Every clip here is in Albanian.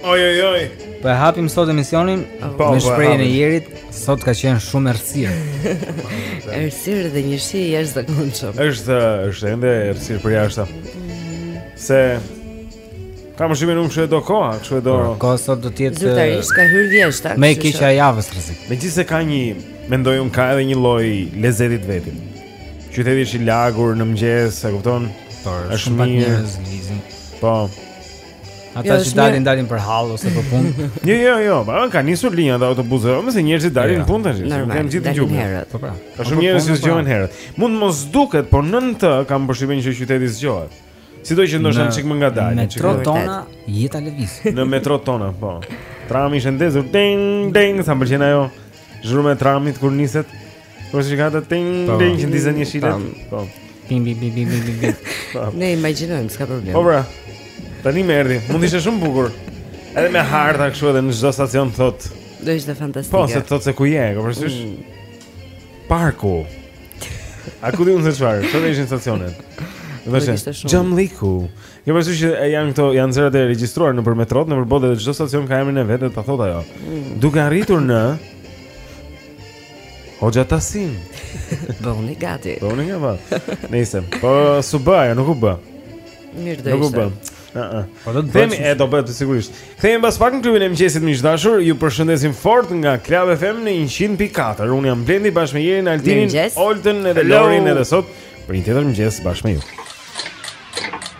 Oj oj oj. Po e hapim sot emisionin oh. me po, po, shprehjen e Jerit, sot ka qenë shumë errësirë. errësirë dhe një shi i jashtëzakonshëm. Është është ende errësirë përjashta. Se Kam më shumë nuk shë e do koha, kështu e do... Por, koha sot do të jetë... Zyrtarisht ka hyrë vjeshta, kështu Më e keqja e javës të rëzik. Megjithëse ka një, mendoj unë ka edhe një lloj lezeti të vetin. Qyteti është i lagur në mëgjes, e kupton? Por, është shumë pak njerëz, lizim. Po, Ata jo, që dalin një... dalin për hall ose për punë. jo, jo, jo, po ka nisur linjat e autobusëve, më se njerëzit dalin në punë tash. Kanë gjithë gjumë. Po pra. Ka shumë njerëz që zgjohen herët. Mund të mos duket, por në nëntë kam përshtypjen që qyteti zgjohet. Sido që ndoshta një çik më ngadalë, në metrot tona jeta lëviz. Në metrot tona, po. Trami është ndezur ding ding, sa më pëlqen ajo zhurmë e tramit kur niset. Po si ata tin tin që ndizen jeshile. Po. Bim bim bim bim bim bim. Ne imagjinojmë s'ka problem. Po pra. Tani më erdhi. Mund të ishte shumë bukur. Edhe me harta kështu edhe në çdo stacion thotë. Do ishte fantastike. Po se thotë se ku je, ke parasysh? Mm. Parku. A ku di unë se çfarë? Çfarë ishin stacionet? Vështirë. Është Çamllëku. Ke parasysh që janë këto janë zërat e regjistruar nëpër metrot, nëpër botë dhe çdo stacion ka emrin e vet, ta thotë ajo. Mm. Duke arritur në Hoxha Tahsin. Bëhuni gati. Bëhuni gati. Nëse po s'u bë, ajo nuk u bë. Mirë do të ishte. Nuk u bë. Ëh. Po do të themi se do bëhet sigurisht. Kthehemi pas pak në klubin e mëngjesit miq të dashur. Ju përshëndesim fort nga Club FM në 100.4. Unë jam Blendi bashkë me Jerin, Altinin, Oltën edhe Lorin edhe sot për një tjetër mëngjes bashkë me ju.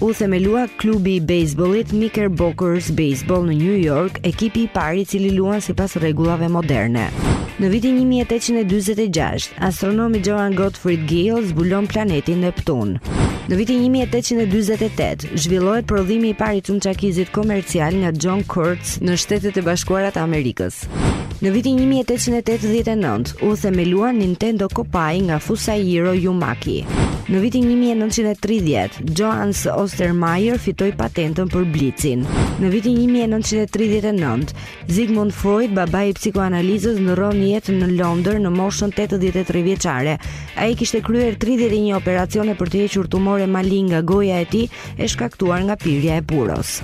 U themelua klubi i bejsbollit Knickerbockers Baseball në New York, ekipi i parë i cili luan sipas rregullave moderne. Në vitin 1846, astronomi Johann Gottfried Galle zbulon planetin Neptun. Në vitin 1848, zhvillohet prodhimi i parë i çamçakëzit komercial nga John Curtis në Shtetet e Bashkuara të Amerikës. Në vitin 1889 u themelua Nintendo Koppai nga Fusajiro Yamauchi. Në vitin 1930, Johannes Ostermeier fitoi patentën për blicin. Në vitin 1939, Sigmund Freud, babai i psikoanalizës, ndërron jetë në Londër në moshën 83 vjeçare. Ai kishte kryer 31 operacione për të hequr tumore malinje nga goja e tij e shkaktuar nga pirja e puros.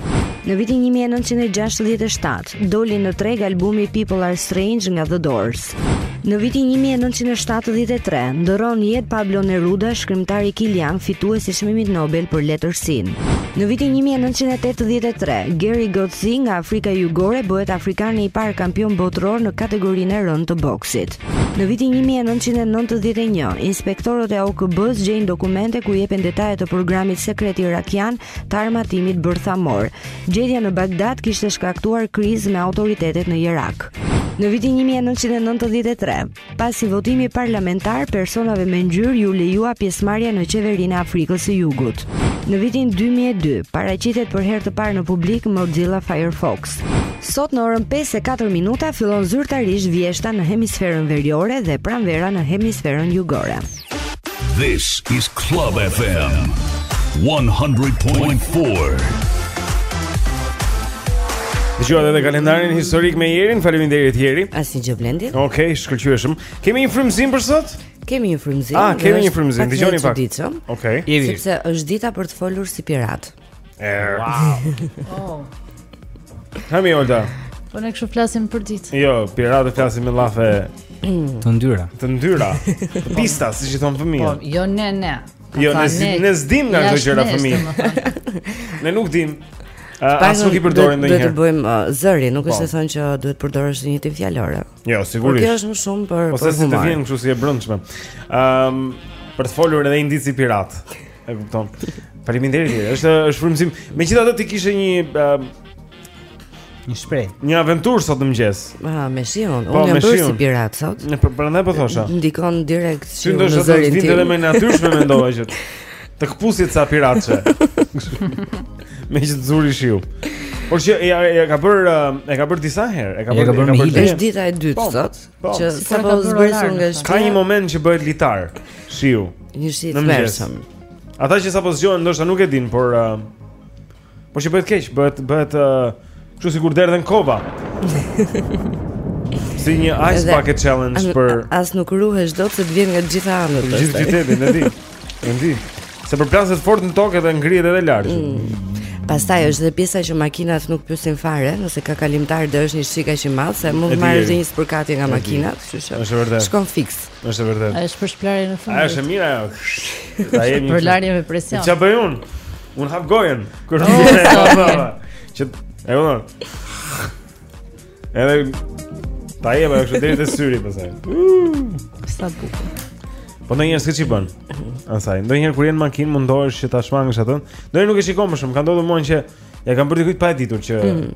Në vitin 1967, doli në treg albumi People Are Strange nga The Doors. Në vitin 1973, ndërron jetë Pablo Neruda, shkrimtari kilian, fitues i çmimit Nobel për letërsinë. Në vitin 1983, Gerrie Coetzee nga Afrika Jugore bëhet afrikani i parë kampion botëror në kategorinë e rëndë të boksit. Në vitin një mijë e nëntëqind e nëntëdhjetë e një, inspektorët e OKB-së gjejnë dokumente ku jepen detaje të programit sekret irakian të armatimit bërthamor. Gjetja në Bagdad kishte shkaktuar krizë me autoritetet në Irak. Në vitin 1993, pas një votimi parlamentar, personave me ngjyrë iu lejua pjesëmarrja në qeverinë e Afrikës së Jugut. Në vitin 2002, paraqitet për herë të parë në publik Mozilla Firefox. Sot në orën 5 e 4 minuta fillon zyrtarisht vjeshta në hemisferën veriore dhe pranvera në hemisferën jugore. This is Club FM 100.4. Dëgjuat edhe kalendarin historik me Jerin. Faleminderit Jeri. Asgjë Blendi. Okej, okay, shkëlqyeshëm. Kemi një frymëzim për sot? Kemi një frymëzim. Ah, kemi një frymëzim. Dëgjoni pak. Okej. Okay. Sepse është dita për të folur si pirat. Er. Wow. Oh. Hami Olta. Po ne kështu flasim për ditë. Jo, piratët flasin me llafe të ndyra. Të ndyra. Të pista, siç i thonë fëmijët. Po, jo ne ne. Jo, ne ne, ne s'dimë nga këto gjëra fëmijë. Ne nuk dimë. As nuk i përdorim ndonjëherë. Duhet të bëjmë uh, zëri, nuk është po. se thonë që duhet të përdorësh një tip fjalori. Jo, sigurisht. Kjo është më shumë për për humor. Ose si të vjen kështu si e brendshme. Ëm, për të folur edhe ti si pirat. E kupton. Faleminderit. Është është frymëzim. Megjithatë ti kishe një uh, një shpreh. Një aventurë sot në mëngjes. Ah, me shiun. Po, Unë jam bërë si pirat sot. Ne po prandaj po thosha. Ndikon direkt si në zërin tim. Ty do të të vinte edhe më natyrshme mendova që të këpusje ca piratçe. meqë të zuri shiu. Por që e, e, e ka bërë e ka bërë disa herë, e ka bërë e ka bërë. Është dita e dytë po. sot. Po, që sapo zbres nga shtëpia. Ka një moment që bëhet litar. Shiu. Një shi i tmerrshëm. Ata që sapo zgjohen ndoshta nuk e dinë, por uh, po që bëhet keq, bëhet bëhet uh, kështu sikur derdhen kova. si një ice bucket challenge por as nuk ruhesh dot se të vjen nga të gjitha anët. Gjithë qytetin, e di. E di, se përplaset fort në tokë dhe ngrihet edhe lart. Mm. Pastaj është dhe pjesa që makinat nuk pyesin fare, nëse ka kalimtarë dhe është një shi aq i madh, se mund të marrësh një spërkatje nga makina, kështu që. Është vërtet. Shkon fiks. Është vërtet. Është për shpëlarje në fund. Është mirë ajo. Ta jemi. Për larje me presion. Çfarë bëj unë? Unë hap gojën. Kur ti. Që e vëmë. Edhe ta jeva është deri te syri pastaj. Sa bukur. Po ndonjëherë s'ke ç'i bën. Asaj, ndonjëherë kur je në makinë mundohesh që ta shmangësh atë. Ndonjëherë nuk e shikon më shumë, më ka ndodhur mua që ia kam bërë dikujt pa e ditur që mm.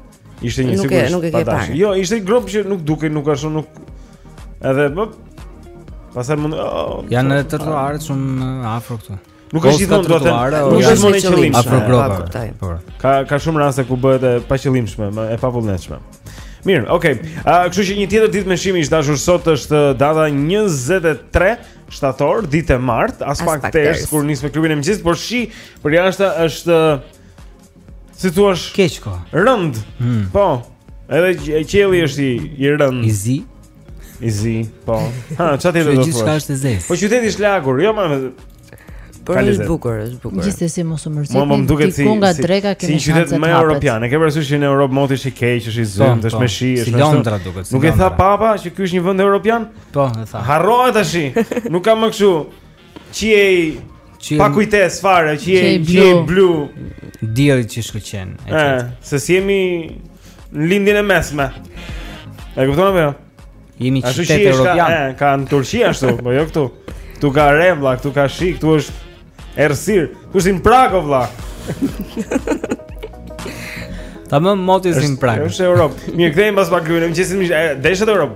ishte një sigurisht. Nuk e nuk e ke parë. Jo, ishte gropë që nuk dukej, nuk ashtu nuk edhe më po, pastaj mund oh, janë edhe trotuaret shumë afër këtu. Nuk është gjithmonë do të thotë, nuk është gjithmonë e qëllimshme. Po. Ka ka shumë raste ku bëhet e paqëllimshme, e pavullnetshme. Mirë, okay. A uh, kështu që një tjetër ditë me shi miq të dashur sot është data 23 shtator, ditë e martë, aspak ters kur nis me klubin e mëngjesit, por shi për jashtë është si thua keq koha. Rënd. Mm. Po. Edhe qielli është i i rënd. I zi. I zi, po. Ha, çfarë tjetër do të thuash? Gjithçka është e zezë. Po qyteti është lagur, jo më Por është bukur, është bukur. Gjithsesi mos u mërzit. Mua më duket si nga dreka kemi. Si një qytet më europian, e ke parasysh që në Europë moti është i keq, është i po, zymtë, është po. me shi, është si Londra duket. Nuk e tha papa që ky është një vend europian? Po, e tha. Harroje tashi. Nuk ka më kështu. Qiej pa kujtes fare, qiej qiej blu. Dielli që shkëlqen. Ëh, se s'jemi në lindjen e mesme. E kupton apo jo? Jemi qytet evropian. Ëh, ka në Turqi ashtu, po jo këtu. Ktu ka re vlla, ktu ka shi, ktu është errësir. Ktu është si në Pragë vlla. Tamam, moti është si në Pragë. Është Europë. Mirë, kthehemi pas pak këtu, meqë shi deshët Europë.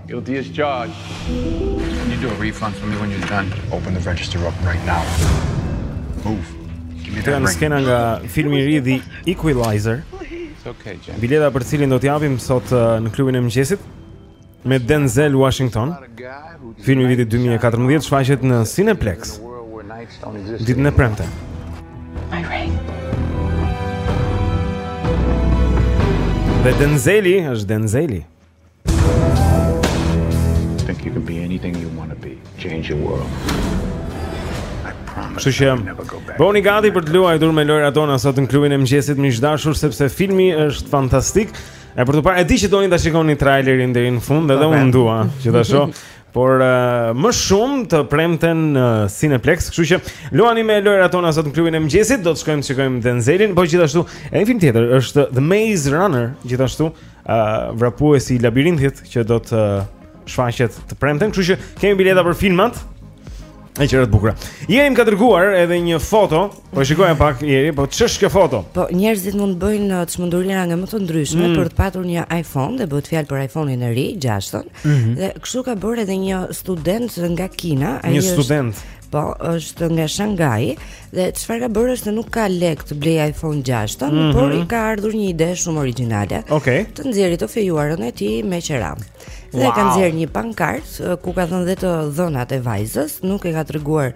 Guilty as charged. Can you do a refund for me when you're done? Open the register up right now. Move. Këto janë skena nga filmi i ri The Equalizer. Okay, Bileta për të cilin do t'japim sot uh, në klubin e mëngjesit me Denzel Washington. Filmi i vitit 2014 shfaqet në Cineplex. Ditën e premte. My ring. Dhe Denzeli është Denzeli. Think you can be anything you want to be. Change your world. Kështu që bëhuni gati për të luajtur me lojërat tona sot në klubin e mëngjesit miq të dashur sepse filmi është fantastik. E për të parë, e di që doni ta shikoni trailerin deri në fund, edhe unë dua që ta shoh. Por uh, më shumë të premten në uh, Cineplex, kështu që luani me lojërat tona sot në klubin e mëngjesit, do të shkojmë të shikojmë Denzelin, por gjithashtu edhe një film tjetër është The Maze Runner, gjithashtu vrapuesi i labirintit që do të shfaqet të premten, kështu që kemi bileta për filmat. E gjëra të bukura Jeri më ka dërguar edhe një foto Pa shikojmë pak Jeri Po ç'është kjo foto? Po njerëzit mund të bëjnë uh, çmendurira nga më të ndryshmet mm. Për të patur një iPhone Dhe bëhet fjalë për iPhone-in e ri, gjashtën mm -hmm. Dhe kështu ka bërë edhe një student nga Kina Një student Po, është nga Shanghai dhe çfarë ka bërë është se nuk ka lek të blej iPhone 6-ën, mm -hmm. por i ka ardhur një ide shumë origjinale. Okej. Okay. Të nxjerrë të fejuarën e tij me qera. Dhe wow. ka nxjerr një pankart ku ka dhënë dhe të dhënat e vajzës, nuk e ka treguar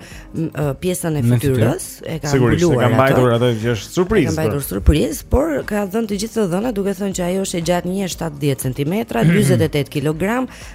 pjesën e fytyrës, e ka mbuluar. Sigurisht, e ka mbajtur atë që është surprizë. Ka mbajtur surprizë, por ka dhënë të gjitha të dhënat duke thënë që ajo është e gjatë 1.70 cm, 48 kg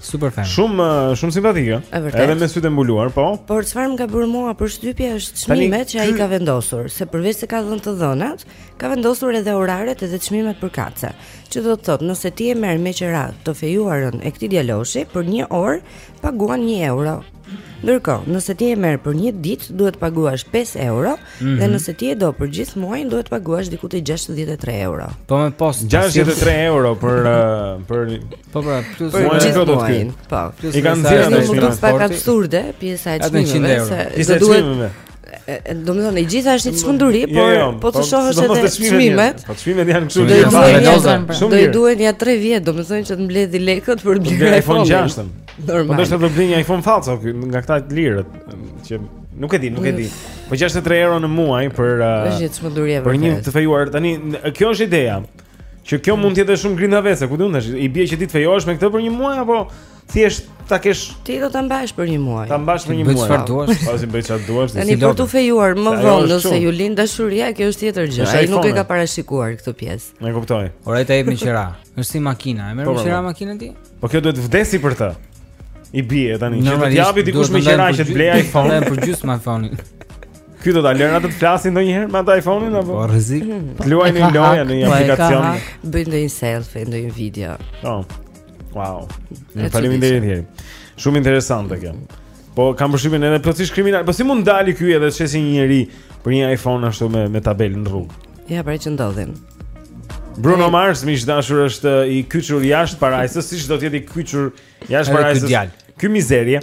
Super fan. Shumë shumë simpatike. Edhe me sytë mbuluar, po. Por çfarë më ka bërë mua përshtypje është çmimet që ai ka vendosur, se përveç se ka dhënë të dhënat, ka vendosur edhe oraret edhe çmimet përkatëse. Që do të thotë, nëse ti e merr me qira të fejuarën e këtij djaloshi për 1 orë, paguan 1 euro. Ndërkohë, nëse ti e merr për një ditë, duhet të paguash 5 euro mm -hmm. dhe mhm. nëse ti e do për gjithë muajin, duhet të paguash diku te 63 euro. Po me post 63 euro për uh, për po pra, plus për gjithë muajin. Po. I kanë dhënë një më duket pak absurde pjesa e çmimeve se do duhet Domethënë, e gjitha është një çmenduri, jo, por jo, po të po, të shohësh edhe çmimet. Po çmimet janë kështu që fare doza. Do i duhen ja 3 vjet, domethënë që të mbledhi lekët për të blerë iPhone 6. Normal. Po do të blejë një iPhone fallco nga këta të lirët që nuk e di, nuk e di. Po 63 euro në muaj për është një çmenduri Për një të fejuar tani, kjo është ideja. Që kjo mund të jetë shumë grindavese, ku di unë tash, i bie që ti të fejohesh me këtë për një muaj apo Thjesht ta kesh Ti do ta mbash për një muaj. Ta mbash për një muaj. Bëj çfarë duash, pasi bëj çfarë duash. Tani për të fejuar më vonë nëse ju lind dashuria, kjo është tjetër gjë. Ai nuk e ka parashikuar këtë pjesë. E kuptoj. Por ai ta jep me qira. Është si makina, e merr po, me po, qira po. makinën ti? Po kjo duhet të vdesi për të. I bie tani, që të japi dikush me qira që të blejë iPhone për gjysmë iPhone. Ky do ta lënë atë të flasin ndonjëherë me atë iPhone-in apo? Po rrezik. Luajnë lojë në një aplikacion. Bëjnë ndonjë selfie, ndonjë video. Po. Wow. Faleminderit Jeri. Shumë interesante kjo. Po kam përshtypjen edhe plotësisht kriminal. Po si mund të dali ky edhe të shesi një njeri për një iPhone ashtu me me tabelë në rrugë? Ja, pra që ndodhin. Bruno e... Mars miq të dashur është i kyçur jashtë parajsës, siç do të jetë i kyçur jashtë parajsës. Ky mizerie.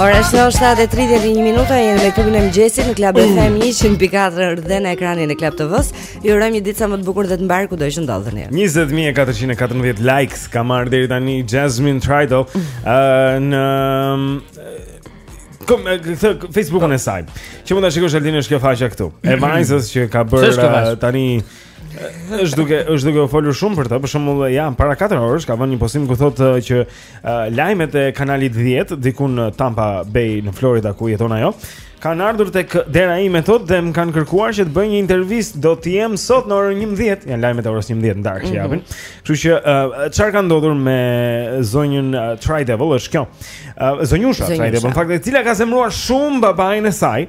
Ora është 7.31 minuta, jemi me klubin e mëngjesit në Club FM 100.4 dhe në ekranin e Club TV-së Ju urojmë një ditë sa më të bukur dhe të mbarë kudo që ndodheni 20.414 likes ka marrë deri tani Jasmine Tridevil mm. uh, Në... Kom, këtë Facebook-un e saj Që mund ta shikosh Aldin është kjo faqja këtu E vajzës që ka bërë tani është duke është duke u folur shumë për të, për shembull, ja, para 4 orësh ka vënë një postim ku thotë uh, që uh, lajmet e kanalit 10 diku në Tampa Bay në Florida ku jeton ajo, kanë ardhur tek dera ime thotë dhe më kanë kërkuar që të bëj një intervistë, do të jem sot në orën 11, janë lajmet e orës 11 në darkë që mhm. japin. Kështu që uh, çfarë ka ndodhur me zonjën uh, Tridevil është kjo. Uh, zonjusha Tridevil, në fakt e cila ka zemruar shumë babain e saj.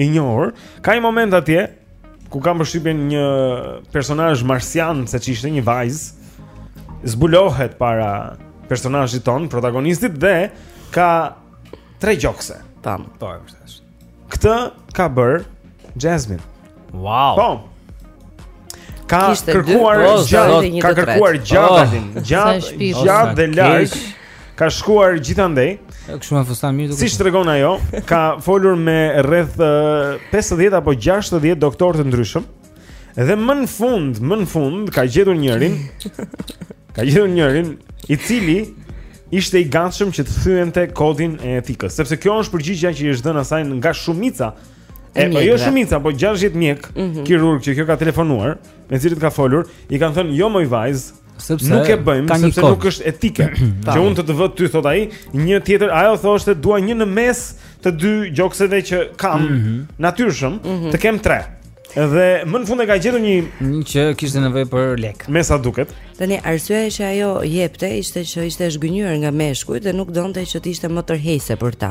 I njohur, ka një moment atje ku kam përshtypjen një personazh marsian, se ç'ishte një vajzë, zbulohet para personazhit tonë, protagonistit dhe ka tre gjokse. Tam. Po, e vërtetë. Këtë ka bërë Jasmine. Wow. Po. Ka kërkuar gjatë, ka kërkuar gjatë, gjatë, gjatë dhe lart. Ka shkuar gjithandej. Kështu me fustan mirë duket. Siç tregon ajo, ka folur me rreth 50 apo 60 doktorë të ndryshëm. Dhe më në fund, më në fund ka gjetur njërin. Ka gjetur njërin i cili ishte i gatshëm që të thyente kodin e etikës, sepse kjo është përgjigjja që i është dhënë asaj nga shumica E po jo shumica, po 60 mjekë mm -hmm. kirurgë që kjo ka telefonuar, me cilët ka folur, i kanë thënë jo moj vajzë, Sepse nuk e bëjmë sepse nuk është etike. që unë të të vë ty thotë ai, një tjetër ajo thoshte dua një në mes të dy gjokseve që kam mm -hmm. natyrshëm, mm -hmm. të kem tre. Dhe më në fund e ka gjetur një një që kishte nevojë për lek. Me sa duket. Tani arsyeja që ajo jepte ishte që ishte zhgënjyer nga meshkujt dhe nuk donte që të ishte më tërheqëse për ta.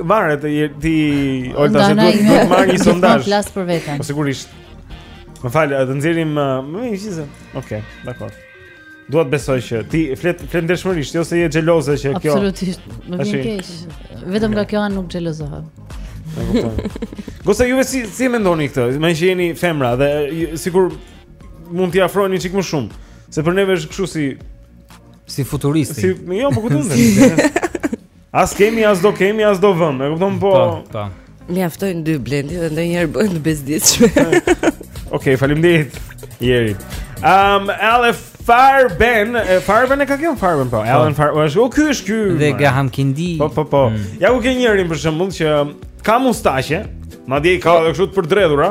Varet ti Olta se duhet të marr një sondazh. Flas për veten. Po sigurisht. Më fal, do nxjerrim uh, më një çizë. Okej, dakor. Dua të besoj që ti flet flet ndershmërisht, jo se je xheloze që kjo. Absolutisht, më vjen keq. Vetëm nga kjo anë nuk xhelozohem. Gosa ju si si mendoni këtë? Më që jeni femra dhe sikur mund t'i afrojnë një çikë më shumë Se për neve është kështu si Si futurist Si, jo, po këtë ndër As kemi, as do kemi, as do vëmë. E kupton po? Po, po. Mjaftojnë dy Blendi dhe ndonjëherë bëhen të bezdisshme. Okej, okay, faleminderit. Jeri. Um, Alef Farben, Farben e ka kjo Farben po. po. Alan Farben, po, është o ky është ky. Dhe Graham Kindi. Po po po. Mm. Ja ku ke njërin për shembull që ka mustaqe, madje i ka edhe kështu të përdredhura.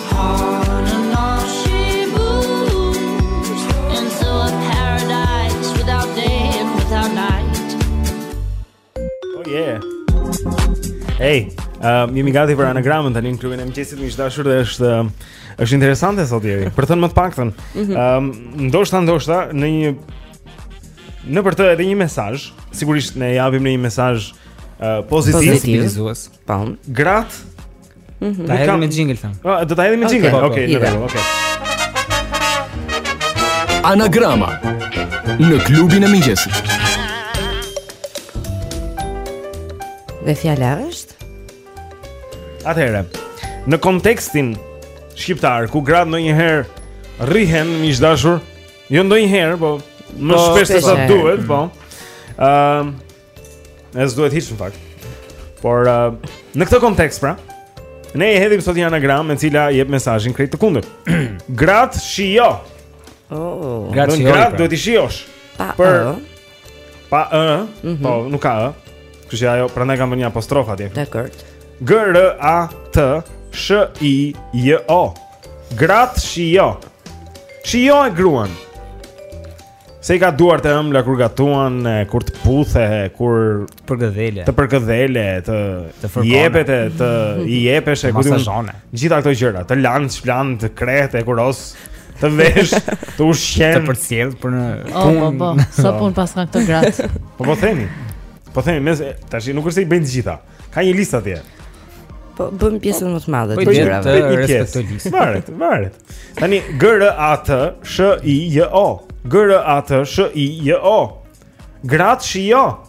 Hey, uh, um, jemi gati për anagramën tani në klubin e mëngjesit miq të dashur dhe është um, është interesante sot deri. Për të thënë më të paktën, ëm mhm. um, ndoshta ndoshta në një nëpër të edhe një mesazh, sigurisht ne japim në një mesazh uh, pozitiv, pozitivizues. Po. Grat. Mhm. Ta hedhim me jingle tani. Ah, do ta hedhim me jingle. Okej, mirë, okej. Anagrama në klubin e mëngjesit. Dhe fjala është Atëherë, në kontekstin shqiptar ku gratë ndonjëherë rrihen miq të dashur, jo ndonjëherë, po më po, shpesh se sa duhet, po. Ëm, Ne s'duhet hiç në fakt. Por uh, në këtë kontekst pra, ne e hedhim sot një anagram e cila jep mesazhin krejt të kundër. Grat shijo. Oh, grat shijo. Grat pra. duhet të shijosh. Pa, për uh. pa ë, uh, mm -hmm. po nuk ka ë. Uh. Kështu që ajo prandaj kam një apostrof atje. Dakor. G R A T S H I J O. Grat shijo. Shijo e gruan. Se i ka duart e ëmbla kur gatuan, kur të puthe, kur të përgëdhele. Të përgëdhele, të të jepet e të i jepesh e kujtun. Gjithë ato gjëra, të lan, të shpëlan, të kreh, të hekuros, të vesh, të ushqen, të përcjell për në oh, punë. Po, po, po. sa punë paskan këto gratë. Po po themi. Po themi, me, s'tashi nuk është se i bëjnë të gjitha. Ka një listë atje. Po bën pjesën më të madhe po, të gjërave. Po një pjesë. Varet, varet. Tani G R A T S H I J O. G R A T S H I J O. Grat shi jo.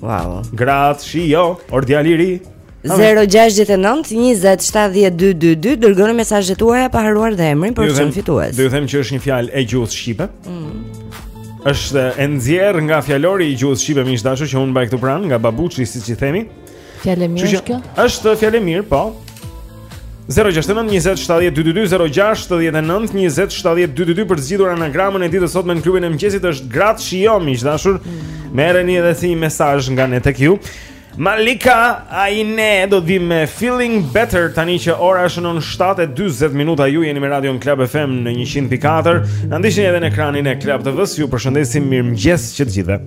Wow. Grat shijo. Or djal i ri. 0-6-9-20-70-222 Dërgoni mesazhet tuaja pa harruar dhe emrin për të qenë fitues Do ju them që është një fjalë e gjuhës Shqipe mm. është e nxjerrë nga fjalori i gjuhës Shqipe Miq të dashur që unë mbaj këtu pranë nga babuçi siç i themi Fjalë mirë është kjo? Është fjalë e mirë, po. 069 20 70 222 069 20 70 222 për të zgjidhur anagramën e ditës sotme në klubin e mëngjesit është Grat Shijo miq të dashur. Mm. Merreni edhe si një mesazh nga ne tek ju. Malika Ayane do të vijë me Feeling Better tani që ora shënon 7:40 minuta ju jeni me Radion Club FM në 100.4. Na ndiqni edhe në ekranin e Club TV-s. Ju përshëndesim mirëmëngjes që të gjithëve.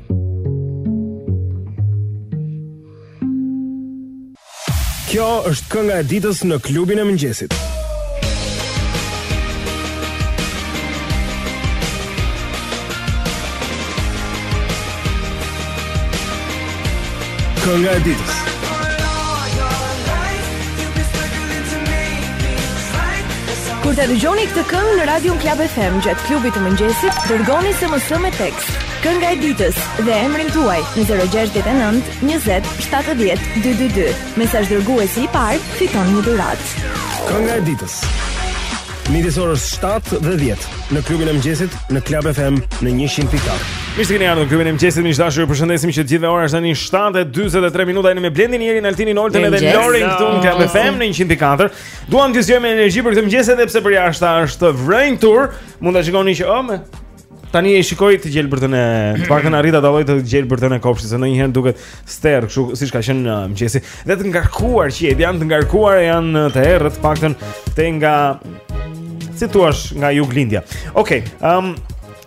Kjo është kënga e ditës në klubin e mëngjesit. Kënga e ditës. Kur ta dëgjoni këtë këngë në Radio Klab FM gjatë klubit të mëngjesit, dërgoni SMS me tekst. Kënga e ditës dhe emrin tuaj në 069 20 70 222. Mesazh dërguesi i parë fiton një dhuratë. Kënga e ditës. Midis orës 7 dhe 10 në klubin e mëngjesit në Club FM në 100.4. Mirë se keni ardhur në klubin e mëngjesit. Miq të dashur, ju përshëndesim që të gjithë ora është tani 7:43 minuta jeni me Blendin Jerin Altinin Oltën edhe Lorin këtu në Club FM në 100.4. Duam t'ju zgjojmë me energji për këtë mëngjes edhe pse përjashta është vrenjtur. Mund ta shikoni që ëmë Tani e shikoj të gjelbërtën e të paktën arrita ta dalloj të gjelbërtën e kopshtit, se ndonjëherë duket sterr, kështu siç ka qenë në uh, mëngjes. Dhe të ngarkuar që retë, janë të ngarkuar e janë uh, të errët, të paktën te nga si thua nga juglindja. Okej, okay, ëm um,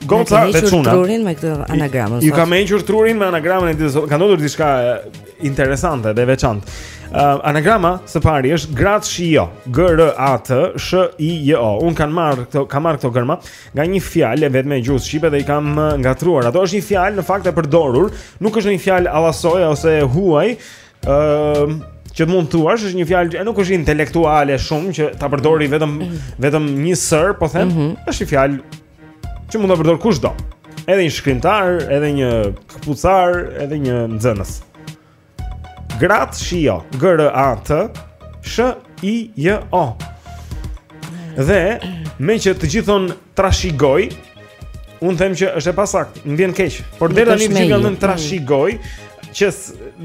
goca dhe çuna. Ju trurin me këtë anagramën. Ju kam enjtur trurin me anagramën e ditës. Ka ndodhur diçka uh, interesante dhe veçantë. Uh, anagrama së pari është Grat Shio, G R A T S H I J O. Un kam marr këto, kam marr këto gërma nga një fjalë e vetme e gjuhës shqipe dhe i kam ngatërruar. Ajo është një fjalë në fakt e përdorur, nuk është ndonjë fjalë allasoj ose huaj, ë uh, që mund të thuash është një fjalë që nuk është intelektuale shumë që ta përdorë vetëm vetëm një sër, po them, mm -hmm. është një fjalë që mund ta përdor kushdo. Edhe një shkrimtar, edhe një këpucar, edhe një nxënës. Grat Shio, G R A T S H I J O. Dhe meqë të gjithë thonë trashigoj, un them që është e pasaktë, më vjen keq. Por deri tani të gjithë kanë thënë trashigoj, që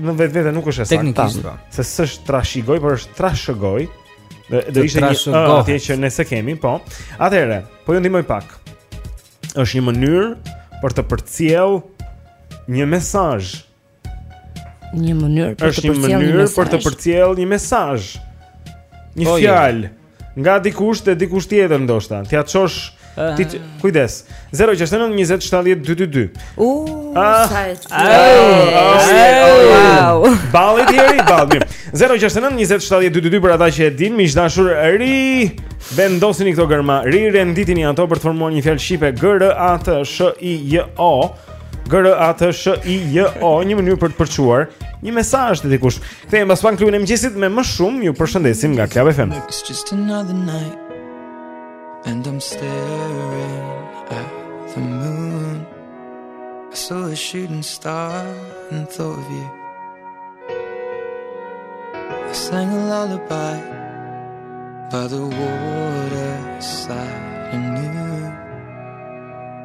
në vetvete nuk është e saktë. Po. Se s'është trashigoj, por është trashëgoj. Dhe do ishte një ë atje që ne s'e kemi, po. Atëherë, po ju ndihmoj pak. Është një mënyrë për të përcjell një mesazh Një mënyrë për të përcjellë një mesazh. për të përcjellë një mesazh. Një oh, fjalë nga dikush te dikush tjetër ndoshta. T'ia çosh ah. ti kujdes. 069 20 70 222. U, ah. sa e Wow. Balli deri balli. 069 20 70 222 për ata që e din, miq të dashur, rivendosini këto gërma, rirenditini ato për të formuar një fjalë shqipe G R A T S H I J O. G R A T S H I J O, një mënyrë për të përçuar një mesazh te dikush. Kthehemi pas pak në klubin e mëngjesit me më shumë. Ju përshëndesim nga Club FM. It's just another night and I'm staring at the moon. I saw a shooting star and thought of you. I sang a lullaby by the water side and knew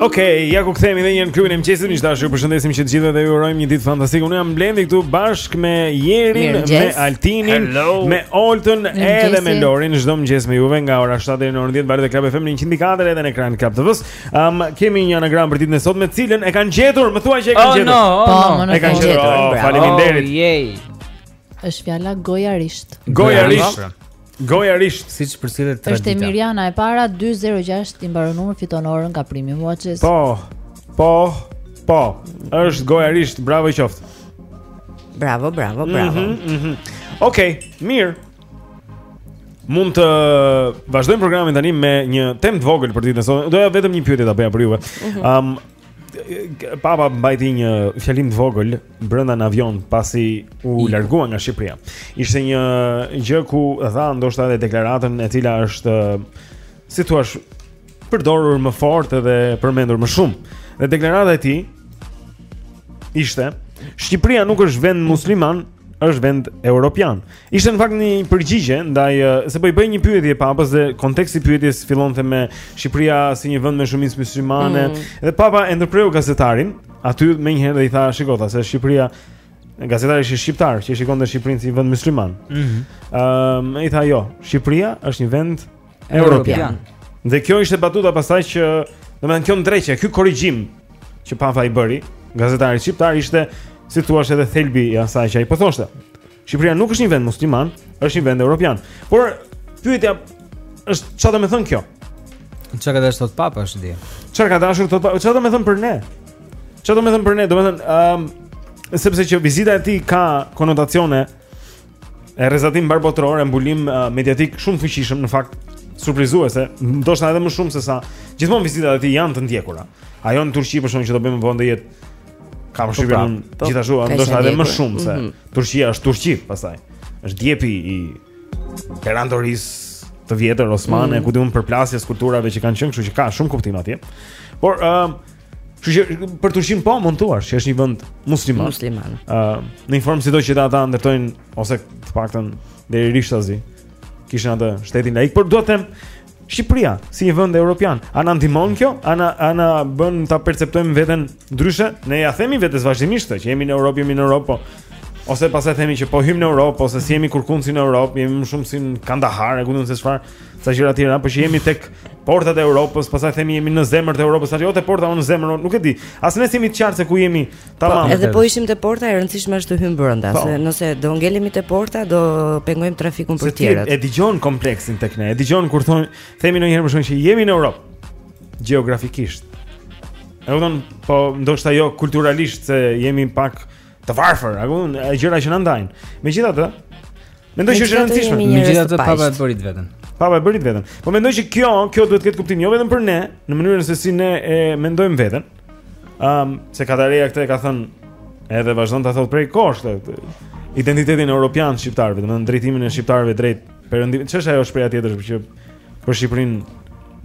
Ok, ja ku kthehemi edhe një herë në klubin e mëngjesit, miq të dashur, ju përshëndesim që të gjithëve dhe ju urojmë një ditë fantastike. Unë jam Blendi këtu bashkë me Jerin, me Altinin, Hello. me Oltën edhe me Lorin. Çdo mëngjes me juve nga ora 7 deri në orën 10 në valët e Club FM-së 104 edhe në ekranin e Club TV-së. Um, kemi një anagram për ditën e sotme, të cilën e kanë gjetur, më thuaj që e kanë oh, gjetur. No, oh, po, no. e kanë gjetur. Oh, Faleminderit. Oh, Është fjala gojarisht. Gojarisht. Gojarisht, siç përcillet tradita. Është Mirjana e para 206 i mbaron numri fiton orën nga Primi Watches. Po. Po. Po. Është gojarisht, bravo i qoftë. Bravo, bravo, bravo. Mm -hmm, mm -hmm. Okej, okay, mirë. Mund të vazhdojmë programin tani me një temë të vogël për ditën e sotme. Doja vetëm një pyetje ta bëja për juve. Ëm, mhm. mm -hmm. um, Papa mbajti një fjalim të vogël brenda në avion pasi u largua nga Shqipëria. Ishte një gjë ku dha ndoshta edhe deklaratën e cila është si thua përdorur më fort edhe përmendur më shumë. Dhe deklarata e tij ishte Shqipëria nuk është vend musliman, është vend europian. Ishte në fakt një përgjigje ndaj se po i bëhej një pyetje papës dhe konteksti i pyetjes fillonte me Shqipëria si një vend me shumicë myslimane mm. dhe papa e ndërpreu gazetarin aty menjëherë dhe i tha shiko ta se Shqipëria gazetari ishte shqiptar që shikonte Shqipërinë si vend mysliman. Ëm mm -hmm. um, i tha jo, Shqipëria është një vend europian. europian. Dhe kjo ishte batuta pastaj që domethënë kjo ndreqje, ky korrigjim që papa i bëri gazetarit shqiptar ishte si thua edhe thelbi i asaj që ai po thoshte. Shqipëria nuk është një vend musliman, është një vend evropian. Por pyetja është çfarë do të thonë kjo? Çka ka dashur Papa është di. Çka ka dashur Papa? Çka do të thonë për ne? Çka do të thonë për ne? Do të thonë ëm um, sepse që vizita e tij ka konotacione e rrezatim mbarëbotëror, mbulim uh, mediatik shumë të fuqishëm në fakt surprizuese, ndoshta edhe më shumë se sa gjithmonë vizitat e tij janë të ndjekura. Ajo në Turqi për shkak që do bëjmë vonë jetë Kam po Shqipërinë pra, unë po, gjithashtu, ndoshta edhe më shumë se mhm. Turqia është Turqi pastaj. Është djepi i Perandorisë të vjetër osmane, mm. ku dimë përplasjet e kulturave që kanë qenë, kështu që ka shumë kuptim atje. Por ë uh, Kështu që për Turqin po mund të thuash se është një vend musliman. Musliman. Ë, uh, në një formë sido që ata ndërtojnë ose të paktën deri rishtazi. Kishin atë shtetin laik, por duhet të them Shqipëria si një vend europian, a na ndihmon kjo? A na a na bën ta perceptojmë veten ndryshe? Ne ja themi vetes vazhdimisht këtë, që jemi në Europë, jemi në Europë, po ose pastaj themi që po hyjmë në Europë, ose s'jemi kurkund si në Europë, jemi më shumë si në Kandahar, e kupton se çfarë, sa gjëra të tjera, po që jemi tek portat e Europës, pastaj themi jemi në zemër të Europës, a jo te porta jo në zemër, nuk e di. As ne jemi të qartë se ku jemi Tamam. Po, edhe po ishim te porta e rëndësishme është të hyjmë brenda, po. se nëse do ngelemi te porta do pengojmë trafikun për të tjerët. E dëgjon kompleksin tek ne. E dëgjon kur thon, themi ndonjëherë për shkak që jemi në Europë gjeografikisht. Edhe don, po ndoshta jo kulturalisht se jemi pak të varfër, apo gjëra që na ndajnë. Megjithatë, mendoj që është e rëndësishme. Megjithatë, papa e bëri të vetën. Papa e bëri të vetën. Po mendoj që kjo, kjo duhet të ketë kuptim jo vetëm për ne, në mënyrën se si ne e mendojmë veten, Ëm, um, se Kadareja këtë e ka thënë edhe vazhdon ta thotë prej kohësh këtë identitetin europian të shqiptarëve, domethënë drejtimin e shqiptarëve drejt perëndimit. Ç'është ajo shprehja tjetër që për Shqipërinë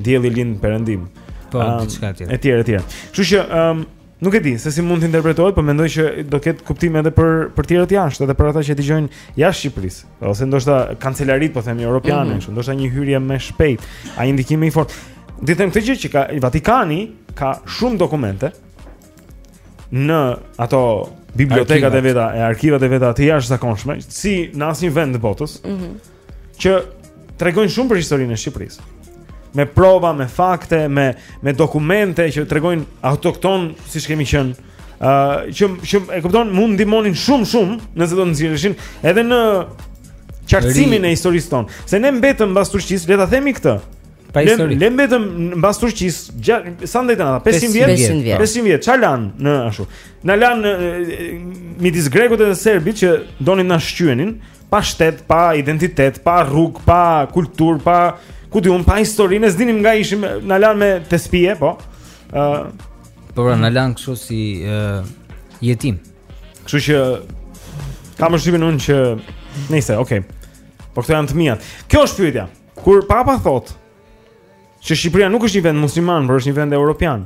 dielli lind në perëndim. Po, um, diçka tjetër. Etj, etj. Kështu që ëm um, nuk e di se si mund të interpretohet, por mendoj që do ketë kuptim edhe për për të tjerët jashtë, edhe për ata që dëgjojnë jashtë Shqipërisë. Ose ndoshta kancelaritë po themi europiane, mm -hmm. ndoshta një hyrje më e shpejtë, a një ndikim më i fortë. Dhe them këtë gjë që ka Vatikani ka shumë dokumente në ato bibliotekat e veta e arkivat e veta të jashtëzakonshme, si në asnjë vend të botës, mm -hmm. që tregojnë shumë për historinë e Shqipërisë. me prova, me fakte, me me dokumente që tregojnë autoktonë siç kemi qenë. ë uh, që që e kupton, mund ndihmonin shumë shumë nëse do të nxirreshin edhe në qartësimin e historisë tonë. Se ne mbetëm mbas Turqisë, le ta themi këtë. Pa histori. Ne mbetëm mbas Turqisë, sa ndaj tani, 500 vjet, 500 vjet. 500 vjet. Çfarë lanë ashtu? Na lanë midis grekut dhe serbit që donin na shqyenin, pa shtet, pa identitet, pa rrugë, pa kulturë, pa ku ti unë pa historinë, s'dinim nga ishim na lanë me te spije, po. ë uh, Po pra, na lanë kështu si ë uh, jetimë. Kështu që kam shpinën unë që nëse, okay. Po këto janë të mia. Kjo është pyetja. Kur papa thotë që Shqipëria nuk është një vend mysliman, por është një vend europian.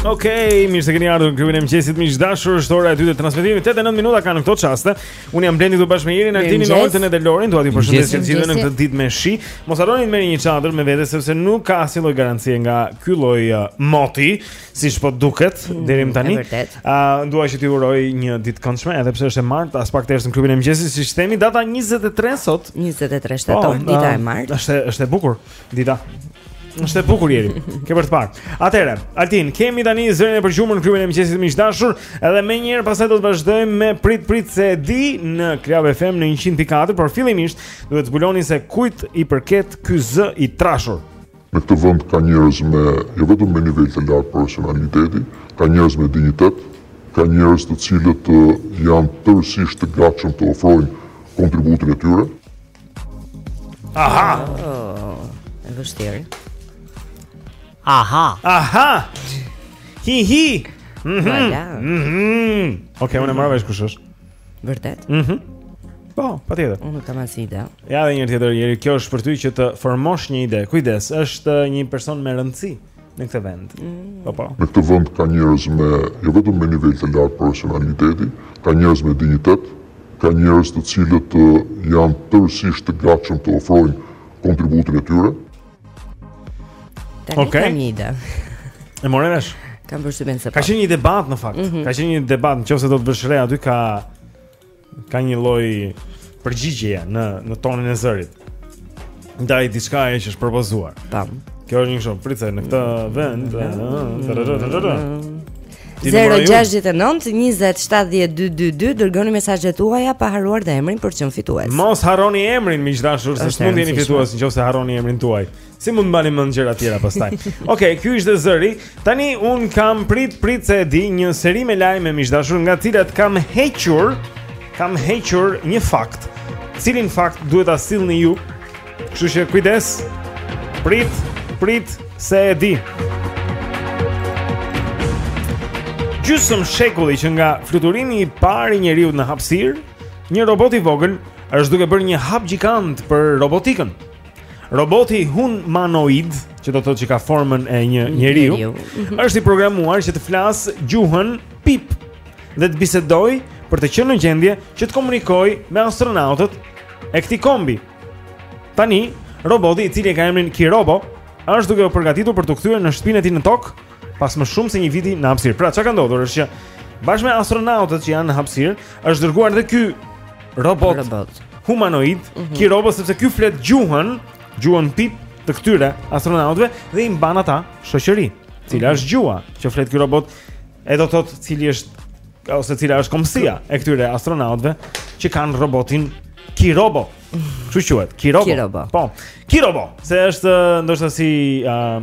Okej, okay, mirë se keni ardhur në klubin e mëngjesit miq të dashur, është ora e dytë e transmetimit. 8 e 9 minuta kanë në këto çaste. Unë jam Blendi këtu bashkë me Irin, Altinin, Oltën dhe Lorin. Dua t'ju përshëndes të gjithëve në këtë ditë me shi. Mos harroni të merrni një çadër me vete sepse nuk ka asnjë lloj garancie nga ky lloj uh, moti, siç po duket mm, deri më tani. A uh, dua që t'ju uroj një ditë të këndshme, edhe pse është e martë, aspak ters në klubin e mëngjesit, siç themi data 23 sot. 23 po, shtator, dita e uh, martë. Është është e bukur. Dita. Është e bukur jeri. Ke për të parë. Atëherë, Altin, kemi tani zërin e përgjumur në klubin e mëngjesit miq të dashur, edhe menjëherë pastaj do të vazhdojmë me prit prit se e di në Club FM në 104, por fillimisht duhet të zbuloni se kujt i përket ky zë i trashë. Në këtë vend ka njerëz me jo vetëm me nivel të lartë profesionaliteti, ka njerëz me dinjitet, ka njerëz të cilët janë tërësisht të gatshëm të ofrojnë kontributin e tyre. Aha. Oh, e vështirë. Aha. Aha. Hi hi. Mhm. Mm mhm. Mm Okej, unë e marr vesh kush është. Vërtet? Mhm. Mm po, patjetër. Unë s'kam as ide. Ja dhe një tjetër, jeri, kjo është për ty që të formosh një ide. Kujdes, është një person me rëndësi. në këtë vend. Po po. Në këtë vend ka njerëz me jo vetëm me nivel të lartë profesionaliteti, ka njerëz me dinjitet, ka njerëz të cilët janë tërësisht të gatshëm të ofrojnë kontributin e tyre. Okej. Kam një ide. E morën vesh? Kam përshtypjen se. Ka po. qenë një debat në fakt. Mm -hmm. Ka qenë një debat nëse do të bësh re aty ka Ka një lloj përgjigjeje në në tonin e zërit. Ndaj diçkaje që është propozuar. Tam. Kjo është një shumë pritse në këtë vend. 069 20 70 222 dërgoni mesazhet tuaja pa harruar dhe emrin për të qenë fitues. Mos harroni emrin miq të dashur, se s'mund të jeni fitues nëse harroni emrin tuaj. Si mund të mbani mend gjëra të tjera pastaj. Okej, ky ishte zëri. Tani unë kam prit prit se e di një seri me lajme miq të dashur nga të cilat kam hequr kam hequr një fakt. Cilin fakt duhet ta sillni ju? Kështu që kujdes. Prit, prit se e di. Gjysmë shekulli që nga fluturimi i parë i njeriut në hapësirë, një robot i vogël është duke bërë një hap gjigant për robotikën. Roboti humanoid, që do të thotë që ka formën e një njeriu, njeriu. Mhm. është i programuar që të flasë gjuhën pip dhe të bisedojë për të qenë në gjendje që të komunikojë me astronautët e këtij kombi. Tani, roboti i cili e ka emrin Kirobo është duke u përgatitur për t'u kthyer në shtëpinë e tij në tokë Pas më shumë se një viti në hapësirë. Pra, çka ka ndodhur është që bashkë me astronautët që janë në hapësirë, është dërguar dhe ky robot, robot. humanoid, mm -hmm. Kirobo sepse ky flet gjuhën, gjuhën pip të këtyre astronautëve dhe i mban ata shoqëri. Cila mhm. është gjuha që flet ky robot? Që do të thotë cili është ose cila është kombësia e këtyre astronautëve që kanë robotin Kirobo. Si quhet? Kirobo. Kirobo. Po. Kirobo, se është ndoshta si uh,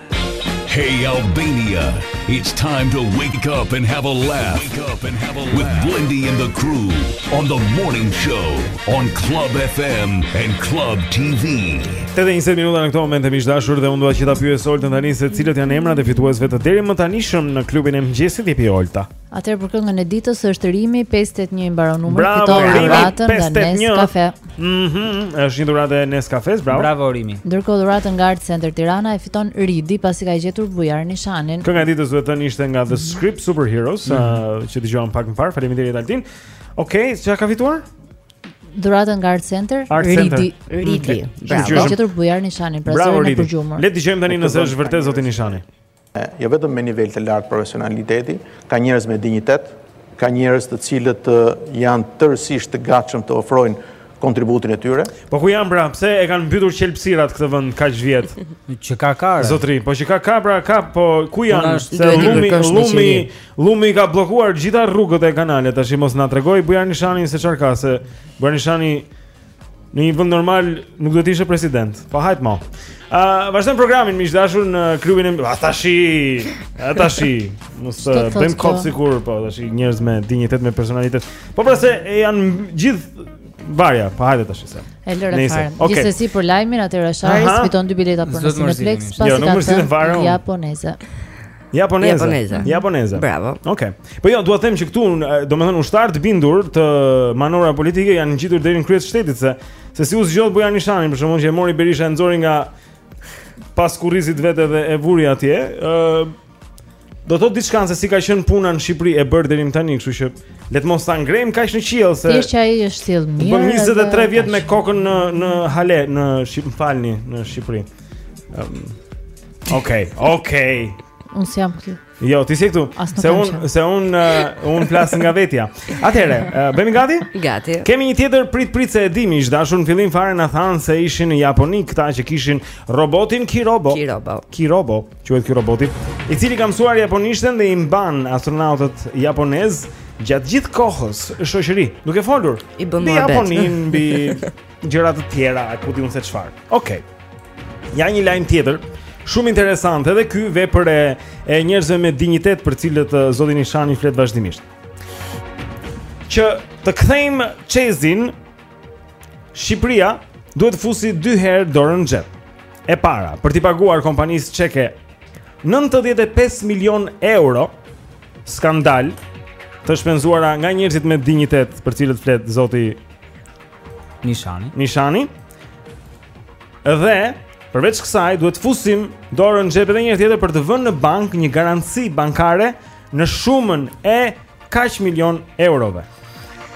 Hey Albania, it's time to wake up and have a laugh. Wake up and have a laugh with Blendi and the crew on the morning show on Club FM and Club TV. Tetë e 20 minuta në këto momente miq të dashur dhe unë dua që ta pyes Oltën tani se cilët janë emrat e fituesve të deritanishëm në klubin e mëngjesit hë pra Olta. Atëherë për këngën e ditës është Rimi 581 i mbaron numri fiton dhuratën nga Nescafe. Mhm, është një dhuratë e Nescafe, bravo. Bravo Rimi. Ndërkohë dhuratën nga Art Center Tirana e fiton Ridi pasi ka gjetur Bujar Nishanin. Kënga e ditës duhet thënë ishte nga The Script Superheroes, mm -hmm. uh, që dëgjuam pak më parë. Faleminderit Altin. Okej, okay, çka ka fituar? Dhuratën nga Art Center, Art Ridi, Center. Ridi. Mm -hmm. Bravo. Ka gjetur Bujar Nishanin, pra zënë e përgjumur. Le të dëgjojmë tani nëse është vërtet zoti Nishani. jo vetëm me nivel të lartë profesionaliteti, ka njerëz me dinjitet, ka njerëz të cilët janë tërësisht të gatshëm të ofrojnë kontributin e tyre. Po ku janë pra, pse e kanë mbytur qelpsirat këtë vend kaq vjet? Që ka karë. Zotri, po që ka ka pra ka, po ku po janë? Se llumi, llumi, llumi ka bllokuar gjitha rrugët e kanalet, tashi mos na tregoj Bujar Nishani se çfarë ka, se Bujar Nishani Në një vend normal nuk do të ishte president. Po hajt mo. Ë, uh, vazhdon programin miq të dashur në klubin e Atashi. Atashi. Mos uh, bëjmë kot sikur po tash njerëz me dinjitet me personalitet. Po pra pse janë gjithë varja, po hajde tash se. E lëre fare. Okay. Gjithsesi për lajmin atëherë Shari fiton dy bileta për Netflix, pasi jo, ka thënë japoneze. Japoneze. Japoneze. Japoneze. Bravo. Okej. Okay. Po jo, dua të them që këtu, domethënë ushtarë të bindur të manovra politike janë ngjitur deri në krye të shtetit se se si u zgjodh Bujar Nishani, për shembull që e mori Berisha e nxori nga pas kurrizit vetë dhe e vuri atje, ë uh, do të thotë diçka se si ka qenë puna në Shqipëri e bërë deri më tani, kështu që le të mos ta ngremë kaq në qiell se Thjesht ai është sjellë mirë. Po 23 vjet me kokën në në hale në Shqipëri, falni, në Shqipëri. Ëm um, Okej, okej. Unë s'jam këtu. Jo, ti s'je këtu. Se unë se unë uh, unë flas nga vetja. Atëherë, uh, bëhemi gati? Gati. Kemi një tjetër prit prit se e dimi, miq të dashur në fillim fare na thanë se ishin në Japoni këta që kishin robotin Kirobo. Kirobo. Kirobo, quhet ky roboti, i cili ka mësuar japonishten dhe i mban astronautët japonezë gjatë gjithë kohës shoqëri, duke folur. I bën mbi Japoninë, mbi gjëra të tjera, ku di unë se çfarë. Okej. Okay. Ja një lajm tjetër, shumë interesant edhe ky vepër e, e njerëzve me dinjitet për cilët zoti Nishani flet vazhdimisht. Që të kthejmë ÇEZ-in Shqipëria duhet të fusë dy herë dorën në xhep. E para, për t'i paguar kompanisë çeke 95 milion euro skandal të shpenzuara nga njerëzit me dinjitet për cilët flet zoti Nishani. Nishani. Dhe përveç kësaj duhet të fusim dorën në xhep edhe një herë tjetër për të vënë në bankë një garanci bankare në shumën e kaq milion eurove.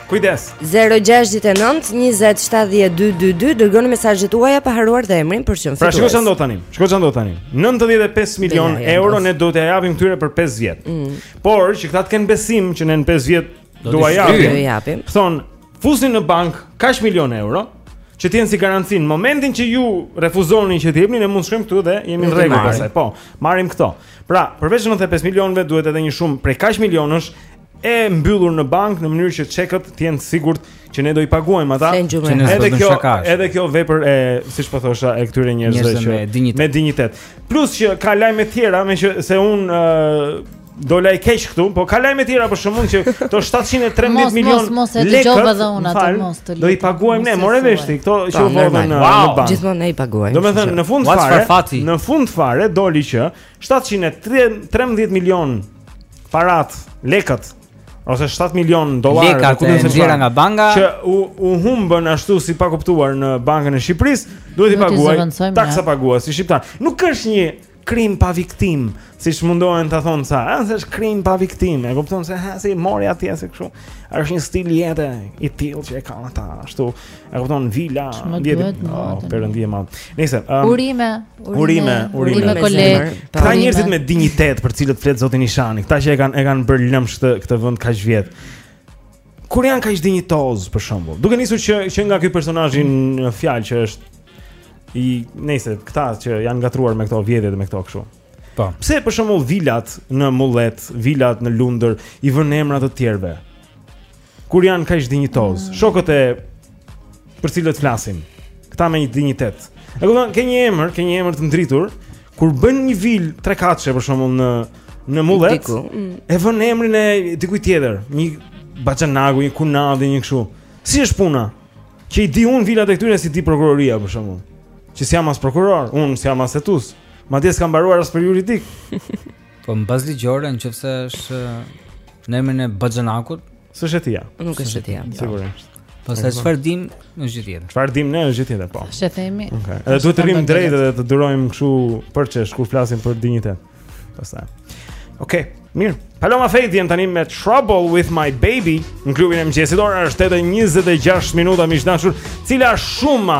Kujdes. 069 20 70 222 dërgoni mesazhet tuaja pa harruar dhe emrin për çfarë. Pra shiko ça ndodh tani. Shiko ça ndodh tani. 95 milion euro ne do t'ia japim këtyre për 5 vjet. Mm. Por që këta të kenë besim që ne në 5 vjet Do t'ja japim. Thon, fusni në bank kaç milion euro që të jenë si garanci në momentin që ju refuzoni që të jepni, ne mund të shkojmë këtu dhe jemi në rregull pastaj. Po, marrim këto. Pra, përveç 95 milionëve duhet edhe një shumë prej kaç milionësh e mbyllur në bank në mënyrë që çekët të jenë të sigurt që ne do t'i paguajmë ata. Edhe kjo, edhe kjo vepër e, siç po thosha, e këtyre njerëzve që me dinjitet. Plus që ka lajme të tjera, meqë se un uh, Dola keq këtu, po ka lajme tjera për shembull që këto 713 milion lekë. Mos mos e dëgjova dhe unë atë mos të lë. Do i paguajmë ne, more vesh ti, këto që u vodhën në bank. Gjithmonë ne i paguajmë. Domethënë në fund fare, në fund fare doli që 713 milion parat lekët ose 7 milion dollarë leka ku do të nxjerra nga banka që u u humbën ashtu si pa kuptuar në bankën e Shqipërisë duhet i paguaj taksapaguesi shqiptar nuk është një krim pa viktim, siç mundohen ta thonë sa, ëh, është krim pa viktim. E kupton se ha si mori atje se kështu. Është një stil jete i tillë që e kanë ata, ashtu. E kupton vila, vjetë. Oh, Perëndi e madh. Um, urime, urime, urime, urime kolegë. Këta njerëzit me dinjitet për të cilët flet zoti Nishani, këta që e kanë e kanë bërë lëmsh këtë këtë vend kaq vjet. Kur janë kaq dinjitoz për shembull. Duke nisur që që nga ky personazhi në fjalë që është i nëse këta që janë ngatërruar me këto vjedhje dhe me këto kështu. Po. Pse për shembull vilat në Mullet, vilat në Lundër i vënë emra të tjerëve? Kur janë kaq dinjitoz, mm. shokët e për të cilët flasim, këta me një dinjitet. E kupton, ke një emër, ke një emër të ndritur, kur bën një vil tre katëshe për shembull në në Mullet, mm. e vën në emrin e dikujt tjetër, një baxhanaku, një kunadi, një kështu. Si është puna? Që i di un vilat e këtyre s'i di prokuroria për shembull. Që s'jam as prokuror, un s'jam as hetues. Madje s'kam mbaruar as për juridik. Po në bazë ligjore në qoftë se është në emrin e baxhanakut, S'është e tija. Nuk është e tija. Sigurisht. Po se çfarë dim ne është gjë tjetër. Çfarë dim ne është gjë tjetër po. Ç'e themi? Okej. Edhe duhet të rrim drejt dhe të durojmë kështu përçesh kur flasim për dinjitet. Pastaj. Okej, mirë. Paloma Faith vjen tani me Trouble with my baby. Në klubin e mëngjesit ora është 8:26 minuta miq të dashur, cila shumë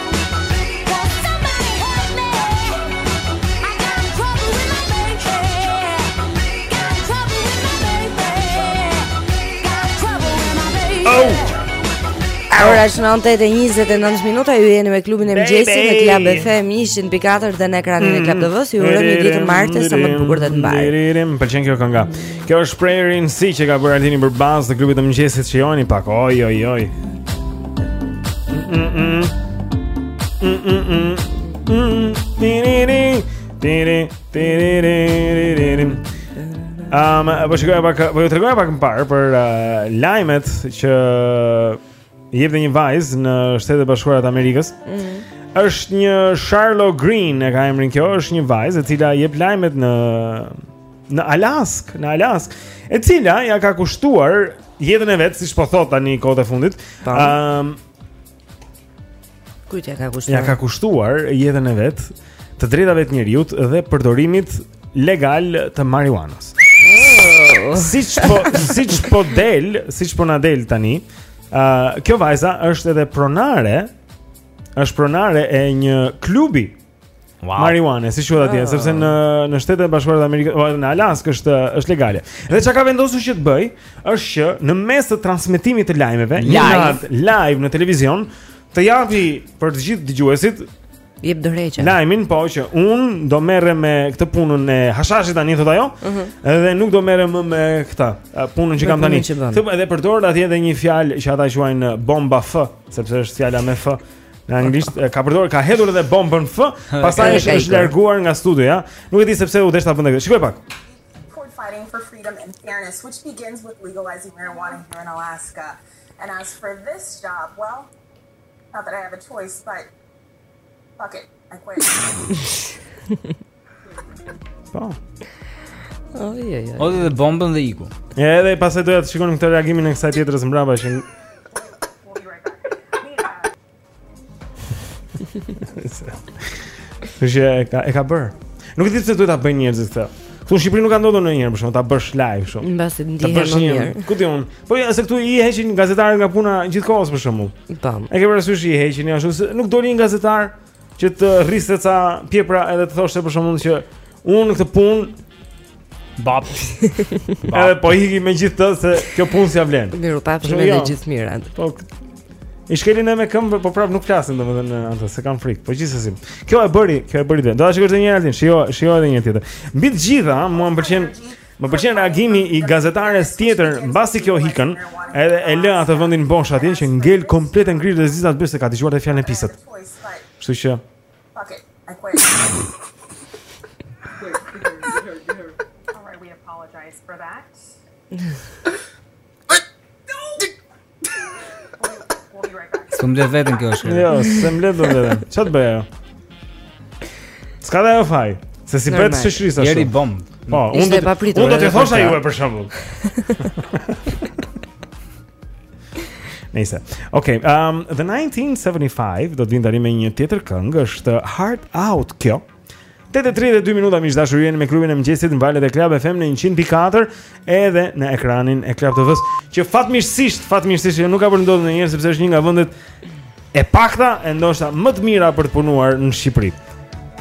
Ora është 8:29 minuta, ju jeni me klubin e mëngjesit në Club FM 104 dhe në ekranin e mm. Club TV-s. Ju urojmë një ditë të martë sa më të bukur dhe të mbarë. Më pëlqen kjo kënga. Kjo është Prayer in C që e ka bërë Altini për bazë të klubit të mëngjesit shijojeni pak. Oj oj oj. Um, po shikoj pak, po ju tregoja pak më parë për uh, lajmet që jepte një vajzë në Shtetet e Bashkuara të Amerikës. Mm -hmm. Është një Charlo Green, e ka emrin kjo, është një vajzë e cila jep lajmet në në Alask, në Alask, e cila ja ka kushtuar jetën e vet, siç po thot tani kohët e fundit. Ëm ehm, Kujt ja ka kushtuar? Ja ka kushtuar jetën e vet të drejtave të njeriut dhe përdorimit legal të marijuanës. Oh. Siç po siç po del, siç po na del tani, ë uh, kjo vajza është edhe pronare, është pronare e një klubi Wow. Marijuane, si quhet atje, ah. sepse në në Shtetet e Bashkuara të Amerikës, po, në Alaskë është është legale. Dhe çka ka vendosur që të bëj, është që në mes të transmetimit të lajmeve, live, live në televizion, t'ua japi për të gjithë dëgjuesit jep dorëheqje. Lajmin po që un do merrem me këtë punën e hashashit tani thotë ajo. Ëh. Mhm. Dhe nuk do merrem më me këtë punën që kam tani. Dhe me edhe përdor atje edhe një fjalë që ata quajnë bomba F, sepse është fjala me F. Në anglisht ka përdor, ka hedhur edhe bombën F, pastaj është është larguar nga studioja. Nuk e di se pse u desh ta bënte këtë. Shikoje pak. Fighting for freedom and fairness which begins with legalizing marijuana here in Alaska. And as for this job, well, not that I have a choice, but fuck it. I quit. Po. Oh, yeah, yeah. Hodhi dhe bombën dhe iku. Ja, edhe pastaj doja të shikonim këtë reagimin e kësaj tjetrës mbrapa që Kështu e ka e ka bër. Nuk e di pse duhet ta bëjnë njerëzit këtë. Këtu në Shqipëri nuk ka ndodhur ndonjëherë për shembull ta bësh live kështu. Mbase ndihen më mirë. Ku di un? Po ja se këtu i heqin gazetarët nga puna gjithë kohës për shembull. Tam. E ke parasysh i heqin ashtu se nuk doli një gazetar që të rriste ca pjepra edhe të thoshte për shembull që unë këtë punë bëj. Edhe po iki me gjithë të, se kjo punë s'ja vlen. Mirupafshim, gjithë të mirat. Po, I shkelin e me këmbë, po prap nuk flasin domethënë ata, se kanë frikë, po gjithsesi Kjo e bëri, kjo e bëri dhe, do ta shikoni një çikë, shiko, shiko edhe një tjetër Mbi të gjitha, mua më pëlqen, Më pëlqen reagimi i gazetares tjetër mbasi kjo ikën, edhe e lë atë vendin bosh atje që ngel komplet e ngrirë dhe s'di ça t'bëjë se ka dëgjuar atë fjalën e pisët. Kështu që Fuck it. I quit. All right, we apologize for that. Së mble vetën kjo është Jo, së mble të vetën Ça të bëja? S'ka dhe ajo faj Se si bëjt së shri sa Jeri bom Po, unë do të Unë do të thosha juve për shembull. Nëse. Okej, um the 1975 do të vinë tani me një tjetër këngë, është Heart Out kjo. 8:32 minuta miq të dashur jeni me klubin e mëngjesit në valët e Club FM në 100.4 edhe në ekranin e Club TV-s që fatmirësisht fatmirësisht nuk ka për të ndodhur ndonjëherë sepse është një nga vendet e pakta e ndoshta më të mira për të punuar në Shqipëri.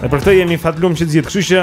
Dhe për këtë jemi fatlumë që të gjithë. Kështu që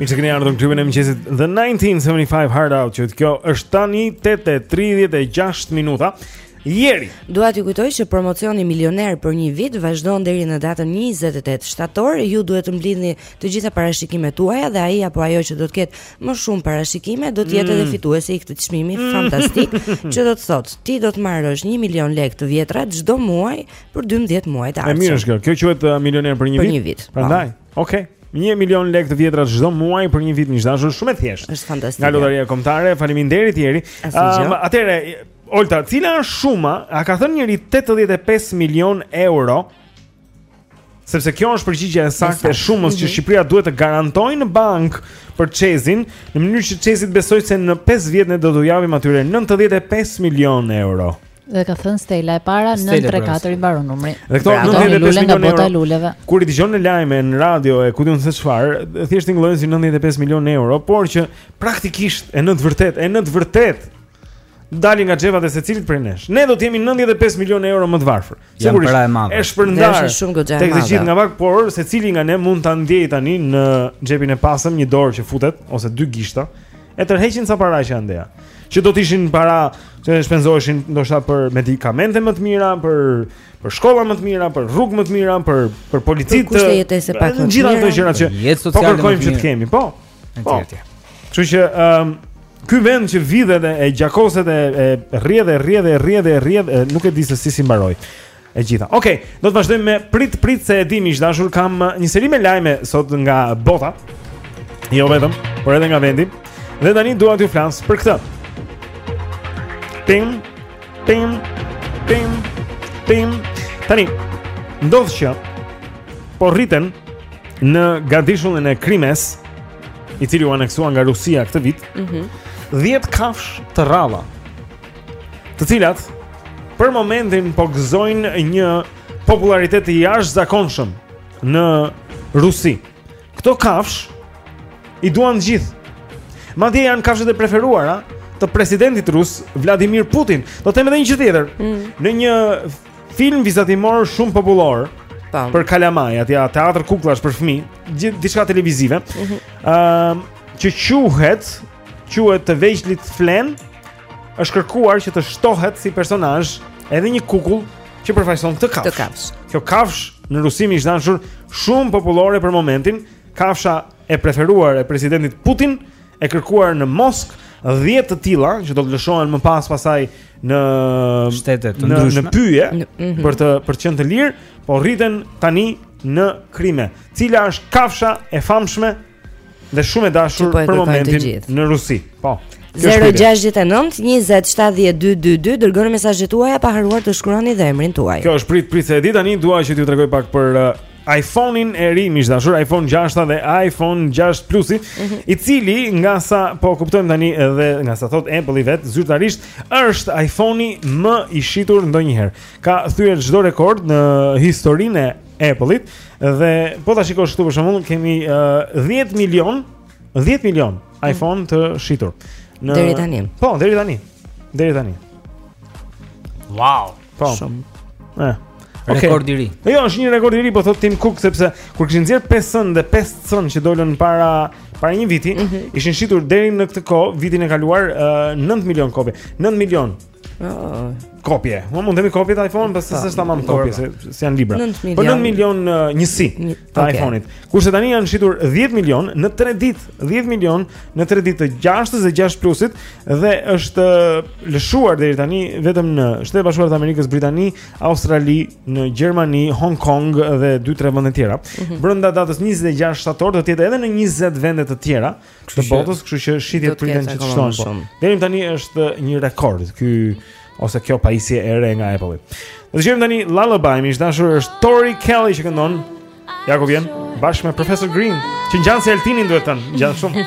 Mirë që keni ardhur në klubin e mëngjesit The 1975 Heart Out Që kjo është tani 8.36 minuta Jeri Dua t'ju kujtoj që promocioni milioner për një vit vazhdon deri në datën 28 shtator Ju duhet të mblidhni të gjitha parashikimet tuaja dhe ai apo ajo që do të ketë më shumë parashikime do të jetë edhe mm. fituesi i këtij çmimi mm. fantastik që do të thotë ti do të marrësh 1 milion lekë të vjetra çdo muaj për 12 muajt e ardhshëm. E mirë është kjo. Kjo quhet uh, milioner për një vit. Për një vit. Po. Prandaj. Okej. 1 milion lekë të vjetra çdo muaj për një vit miq të dashur, shumë e thjeshtë. Është fantastike. Nga Lotaria Kombëtare, faleminderit Jeri. Um, Atëherë, Olta, cila është shuma? A ka thënë njeri 85 milion euro? Sepse kjo është përgjigja e saktë e shumës që mhm. Shqipëria duhet të garantojë në bankë për Çezin, në mënyrë që Çezi të besojë se në 5 vjet ne do t'u japim atyre 95 milion euro. Dhe ka thënë Stella e para 934 i mbaron numri. Dhe këto 95 milion euro. Luleve. Kur i dëgjon në lajme në radio e ku di unë se çfarë, thjesht tingëllojnë si 95 milion euro, por që praktikisht e në të vërtetë, e në të vërtetë dalin nga xhepat e secilit prej nesh. Ne do të jemi 95 milionë euro më të varfër. Sigurisht. E shpërndarë. Është shumë goxha. Tek të gjithë nga pak, por secili nga ne mund ta ndjejë tani në xhepin e pasmë një dorë që futet ose dy gishta e tërheqin ca para që andej. Që do të ishin para që do shpenzoheshin ndoshta për medikamente më të mira, për për shkolla më të mira, për rrugë më të mira, për për policinë. Për kushte jetese pak. Gjithë ato gjëra që po kërkojmë që të kemi. Po. etj po. etj. Kështu që ëm um, ky vend që vidhet e gjakoset e rrjedh e rrjedh e rrjedh e rrjedh nuk e di se si s'i mbaroi. E gjitha. Okej, okay, do të vazhdojmë me prit prit se e dini miq të dashur kam një seri me lajme sot nga bota. Jo vetëm, por edhe nga vendi. Dhe tani dua t'ju flas për këtë. Pim, pim, pim, pim. Tani ndodh që po rriten në gadishullin e Krimesë, i cili u aneksua nga Rusia këtë vit, mm -hmm. 10 kafshë të rralla, të cilat për momentin po gëzojnë një popullaritet të jashtëzakonshëm në Rusi. Këto kafshë i duan të gjithë. Madje janë kafshët e preferuara të presidentit rus, Vladimir Putin. Do të them edhe një gjë tjetër. Mm. Në një Film vizatimor shumë popullor. Tam. Për kalamaj, atje teatr kuklash për fëmijë, diçka televizive. Ëm, mm -hmm. uh, që quhet, quhet të vegjlit flenë, është kërkuar që të shtohet si personazh edhe një kukull që përfaqëson këtë kafshë. Këtë kafshë. Kjo kafshë në Rusi, miq të dashur, shumë popullore për momentin, kafsha e preferuar e presidentit Putin e kërkuar në Moskë 10 të tilla që do të lëshohen më pas pastaj në shtete të ndryshme në pyje mm -hmm. për të për të qenë të lirë, po rriten tani në Krime. Cila është kafsha e famshme dhe shumë e dashur po për momentin në Rusi? Po. 069 20 70 222 dërgoni mesazhet tuaja pa harruar të shkruani dhe emrin tuaj. Kjo është prit prit se e di tani dua që t'ju tregoj pak për uh, iPhone-in e ri, miq të dashur, iPhone 6 dhe iPhone 6 Plus-i, mm -hmm. i cili nga sa po kuptojmë tani edhe nga sa thotë Apple-i vetë, zyrtarisht është iPhone-i më i shitur ndonjëherë. Ka thyer çdo rekord në historinë e Apple-it dhe po ta shikosh këtu për shembull, kemi uh, 10 milion, 10 milion mhm. iPhone të shitur. Në... Deri tani. Po, deri tani. Deri tani. Wow. Po. Shumë. Eh. Okay. Rekord i ri. Po kjo, është një rekord i ri, po thotë Tim Cook sepse kur kishin nxjerrë 5S-në dhe 5C-në që dolën para para një viti, mm -hmm. ishin shitur deri në këtë kohë, vitin e kaluar, uh, eh, 9 milion kopje. 9 milion. Oh. Kopje. Nuk mund të themi kopje të iPhone-it, pasi po, s'është tamam kopje, se janë libra. Po 9 milion uh, njësi. të okay. iPhone-it. Kurse tani janë shitur 10 milion në 3 ditë, 10 milion në 3 ditë të 6-s dhe 6 Plusit dhe është uh, lëshuar deri tani vetëm në Shtetet e Bashkuara të Amerikës, Britani, Australi, në Gjermani, Hong Kong dhe 2-3 vende të tjera. Mm -hmm. Brenda datës 26 shtator do të jetë edhe në 20 vende të tjera, të botës, kështu që shitjet priten që të shtohen po. Deri tani është një rekord ky ose kjo pajisje e re nga Apple. Do të dëgjojmë tani Lullaby, miq të dashur është Tori Kelly që këndon. Ja ku vjen bashkë me Professor Green, që ngjan si Altini duhet thënë, ngjan shumë.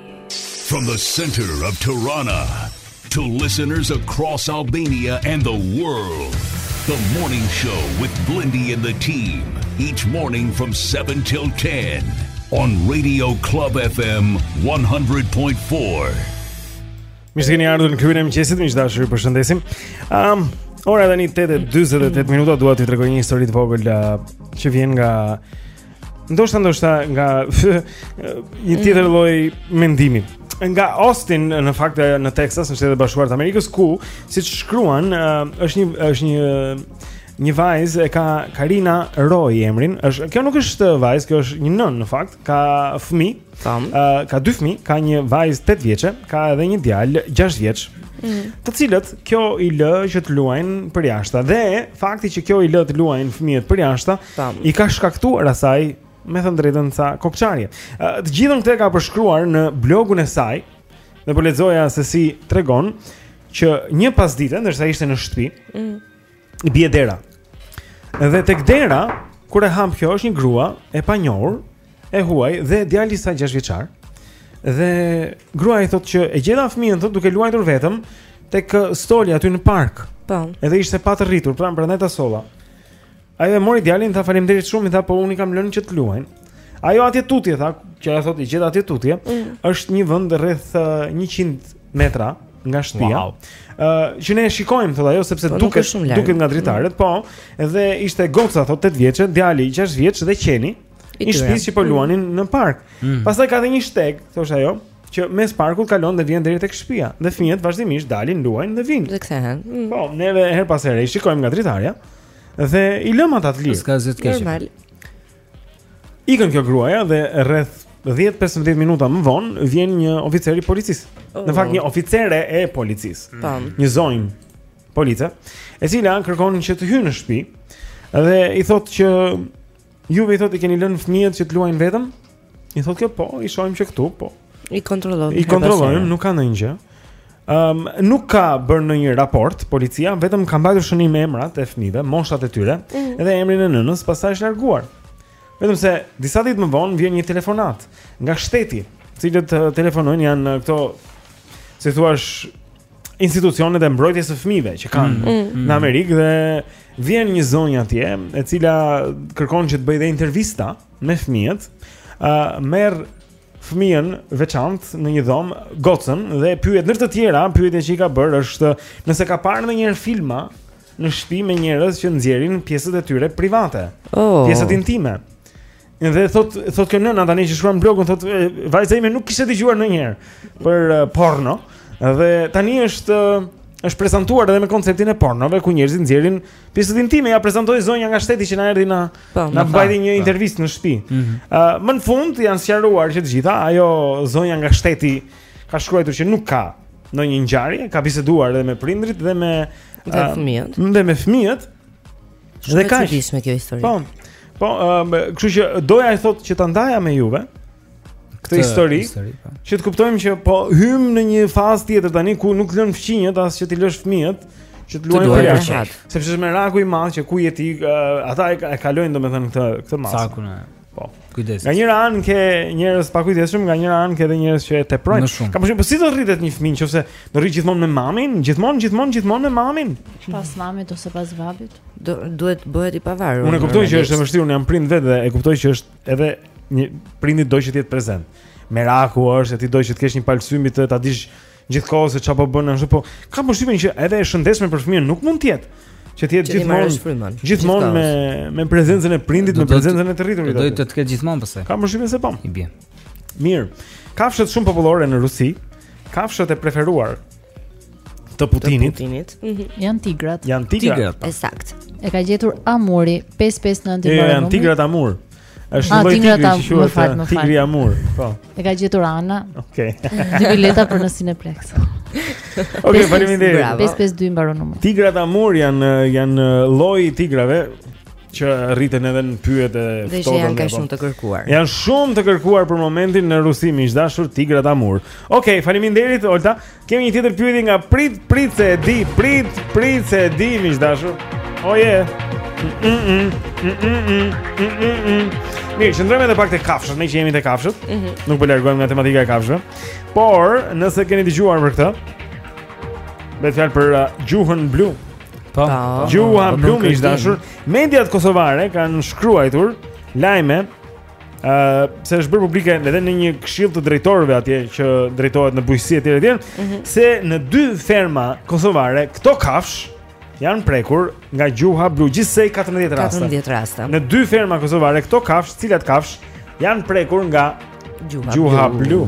From the center of Tirana to listeners across Albania and the world. The morning show with Blendi and the team each morning from 7 till 10 on Radio Club FM 100.4. Mirë se keni ardhur në klubin e mëngjesit, miq të dashur, ju përshëndesim. Ëm, um, ora tani 8:28 minuta, dua t'ju tregoj një histori të vogël uh, që vjen nga Ndoshta ndoshta nga një tjetër mm. lloj mendimi. Nga Austin në fakt në Texas, në Shtetet e Bashkuara të Amerikës, ku siç shkruan, është një është një një vajzë e ka Karina Roy emrin. Është kjo nuk është vajzë, kjo është një nënë në fakt, ka fëmijë. Tam. Uh, ka dy fëmijë, ka një vajzë 8 vjeçe, ka edhe një djalë 6 vjeç. Mm. Të cilët kjo i lë që të luajnë përjashta. Dhe fakti që kjo i lë të luajnë fëmijët përjashta, Tam. I ka shkaktuar asaj, me thënë të drejtën ca kokëçarje. Të gjithën këtë e ka përshkruar në blogun e saj dhe po lexoja se si tregon që një pasdite ndërsa ishte në shtëpi, mm. i bie dera. Dhe tek dera, kur e hap kjo është një grua e panjohur, e huaj dhe djali i saj 6 vjeçar. Dhe gruaja i thotë që e gjeta fëmijën thotë duke luajtur vetëm tek stoli aty në park. Po. Edhe ishte pa të rritur, pra prandaj ta solla. Ajo e mori djalin, tha faleminderit shumë, i tha po unë i kam lënë që të luajnë. Ajo atje tutje tha, që ajo thotë i gjeti atje tutje, mm. është një vend rreth 100 metra nga shtëpia. Ëh, wow. uh, që ne e shikojmë thotë ajo sepse po, duket duket nga dritaret, mm. po, edhe ishte goca thotë 8 vjeçe, djali 6 vjeç dhe qeni. I shtëpisë që po mm. luanin mm. në park. Mm. Pastaj ka dhe një shteg, thoshte ajo, që mes parkut kalon dhe vjen deri tek shtëpia. Dhe fëmijët vazhdimisht dalin, luajnë dhe vijnë. Dhe kthehen. Mm. Po, neve herë pas here i shikojmë nga dritarja. Mm. Dhe i lëmë ata të lirë. S'ka gjë të keqe. Normal. Ikën kjo gruaja dhe rreth 10-15 minuta më vonë vjen një oficer i policisë. Oh. Në fakt një oficere e policisë. Mm. Tam. Një zonjë police, e cila kërkon që të hyjë në shtëpi dhe i thotë që Juve i thotë i keni lënë fëmijët që të luajnë vetëm? I thotë kjo po, i shohim që këtu, po. I kontrollojmë. I kontrollojmë, nuk ka ndonjë gjë. Ëm um, nuk ka bërë ndonjë raport policia, vetëm ka mbajtur shënim emrat e fëmijëve, moshat e tyre mm -hmm. dhe emrin e nënës, pastaj është larguar. Vetëm se disa ditë më vonë vjen një telefonatë nga shteti, të cilët telefonojnë janë këto si thua institucionet e mbrojtjes së fëmijëve që kanë mm, mm, mm. në Amerikë dhe vjen një zonjë atje e cila kërkon që të bëjë dhe intervista me fëmijët, ë uh, merr fëmijën veçantë në një dhomë, gocën dhe e pyet ndër të tjera, pyetja që i ka bërë është nëse ka parë ndonjëherë filma në shtëpi me njerëz që nxjerrin pjesët e tyre private, oh. pjesët intime. Dhe thot thot kjo nëna tani që shkruan blogun thot vajza ime nuk kishte dëgjuar ndonjëherë për uh, porno dhe tani është uh, është prezantuar edhe me konceptin e pornove ku njerëzit nxjerrin pjesët intime ja prezantoi zonja nga shteti që na erdhi na po, na bëri një po. intervistë në shtëpi. Ëh mhm. uh, më në fund janë sqaruar që të gjitha ajo zonja nga shteti ka shkruar që nuk ka ndonjë gjë, gjithçka, ka biseduar edhe me prindrit dhe me fëmijët. Dhe me fëmijët. Shumë e çuditshme kjo histori. Po. Po, um, kështu që doja thotë që ta ndaja me juve këtë histori, histori po. që të kuptojmë që po hym në një fazë tjetër tani ku nuk lën fqinjët as që t'i lësh fëmijët që të luajnë përjashta. Sepse është meraku i madh që ku je ti, uh, ata e, e kalojnë domethënë këtë këtë masë. Saktë. Po, kujdes. Nga njëra anë ke njerëz të pakujdesshëm, nga njëra anë ke edhe njerëz që e teprojnë. Kam përshtypjen po si do rritet një fëmijë nëse do rri gjithmonë me mamin, gjithmonë, gjithmonë, gjithmonë me mamin? Pas mamit ose pas babit? Do duhet bëhet i pavarur. Unë e kuptoj që është e vështirë, unë jam prind vetë dhe e kuptoj që është edhe një prindi do që të jetë prezent. Meraku është, ti do që të kesh një palë sy mbi të, ta dish Gjithkohë se çfarë po bën ashtu po kam përshtypjen që edhe e shëndetshme për fëmijën nuk mund të jetë që të jetë gjithmonë gjithmonë me me prezencën e prindit, me prezencën e të rriturit. Do të të ketë gjithmonë pse? Kam përshtypjen se po. I bie. Mirë. Kafshët shumë popullore në Rusi, kafshët e preferuara të Putinit. Të Putinit. Mm -hmm. Janë tigrat. Janë tigrat. Tigrat. E saktë. E ka gjetur Amuri 559 i bërë. Janë tigrat Amur. Është një ah, lloj tigri që quhet tigri amur, po. E ka gjetur Ana. Okej. Dy bileta për në Cineplex. Okej, faleminderit. 552 mbaron numri. Tigrat amur janë janë lloj tigrave që rriten edhe në pyjet e ftohtë. Dhe që janë kaq shumë të kërkuar. Janë shumë të kërkuar për momentin në Rusi, miq të dashur, tigrat amur. Okej, faleminderit Olta. Kemi një tjetër pyetje nga Prit, Prit se e di, Prit, Prit se e di, miq të dashur. Oh yeah. Mirë, qëndrojmë edhe pak te kafshët, meqë jemi te kafshët mm -hmm. Nuk për po largohemi nga tematika e kafshëve Por, nëse keni dëgjuar për këtë Bëhet fjalë për uh, gjuhën blu Po, po. po, po. Gjuhën blu, miq të dashur Mediat kosovare kanë shkruajtur Lajme ë uh, se është bërë publike edhe në një këshill të drejtorëve atje që drejtojnë bujqësinë etj etj mm -hmm. se në dy ferma kosovare këto kafshë janë prekur nga gjuha blu gjithsej 14 raste 14 raste në dy ferma kosovare këto kafshë cilat kafshë janë prekur nga gjuha, gjuha blu, blu.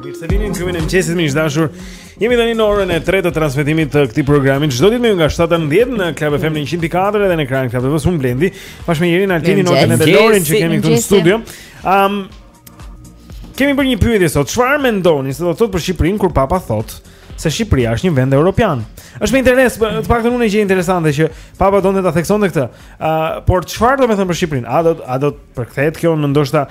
Mirë se vini në klubin e mëngjesit miq të dashur. Jemi tani në orën e tretë të transmetimit të këtij programi. Çdo ditë nga 7 në 10 në Club FM 104 dhe në ekranin Club TV unë Blendi. Bashkë me Jerin, Altinin, Norën edhe Lorin që kemi këtu në studio. Ëm Kemi bërë një pyetje sot. Çfarë mendoni se do të thotë për Shqipërinë kur Papa thotë se Shqipëria është një vend europian? Është me interes, po, të paktën unë e gjej interesante që Papa donte ta theksonte këtë. Ë, uh, por çfarë do të thotë për Shqipërinë? A do a do të përkthehet kjo në ndoshta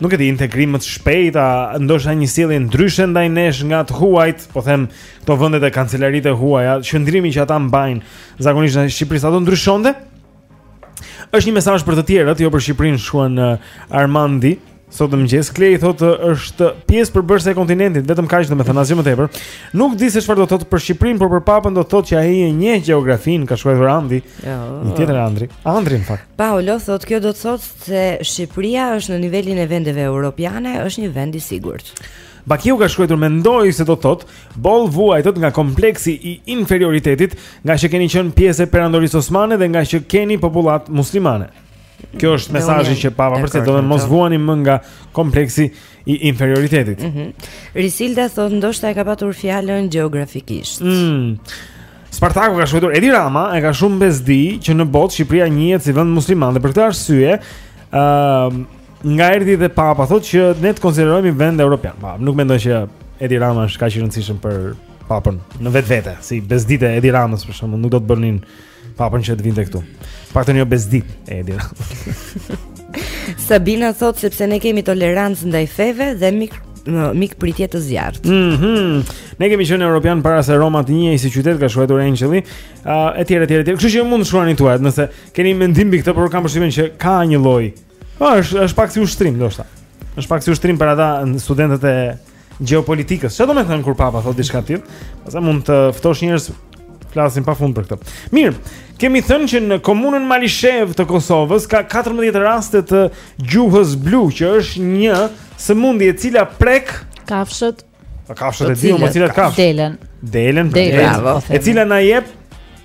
nuk e di integrim më të shpejt a ndoshta një sjellje ndryshe ndaj nesh nga të huajt, po them këto vendet e kancelaritë e huaja, qëndrimi që ata mbajnë zakonisht në Shqipëri sa do ndryshonte. Është një mesazh për të tjerët, jo për Shqipërinë, shkruan uh, Armandi. Sot në mëngjes, Klej thotë është pjesë përbërëse e kontinentit, vetëm kaq, domethënë asgjë më tepër. Nuk di se çfarë do thotë për Shqipërinë, por për papën do thotë që ai e njeh gjeografinë, ka shkruar dhe Andi, jo. një tjetër Andri. Andri, në fakt. Paolo thotë kjo do të thotë Se Shqipëria është në nivelin e vendeve europiane, është një vend i sigurt. Bakiu ka shkruar mendoj se do të thotë boll vuajtët nga kompleksi i inferioritetit, ngaqë keni qenë pjesë e perandorisë osmane dhe ngaqë keni popullatë muslimane. Ky është mesazhi që papa përse do të mos vuani më nga kompleksi i inferioritetit. Mm -hmm. Risilda thotë ndoshta e ka patur fjalën gjeografikisht. Mm. Spartaku ka shkruar Edi Rama e ka shumë bezdi që në botë Shqipëria njihet si vend musliman dhe për këtë arsye ë uh, na erdhi dhe papa thotë që ne të konsiderohemi vend europian. Pa, nuk mendoj që Edi Rama është kaq i rëndësishëm për papën në vetvete, se bezditë e Edi Ramës për shembull, nuk do të bënin papën që të vinte këtu. Paktën jo bezditë e Edi Ramës. Sabina thotë sepse ne kemi tolerancë ndaj feve dhe mik në mikpritje të zjarrtë. Mhm. Mm ne kemi qenë europianë para se Roma të njihej si qytet ka shkruar Angeli, uh, etj etj etj. Kështu që mund të shkruani tuajat nëse keni mendim mbi këtë, por kam përshtypjen që ka një lloj. Po është është pak si ushtrim ndoshta. Është pak si ushtrim për ata studentët e gjeopolitikës. Çfarë do me thënë kur papa thotë diçka të tillë? Pastaj mund të ftosh njerëz flasin pa fund për këtë. Mirë, kemi thënë që në komunën Malishevë të Kosovës ka 14 raste të gjuhës blu, që është një sëmundje e cila prek kafshët. Pa po kafshët e di unë, po cilat kafshë? Delen. Delen. Bravo, delen. E cila na jep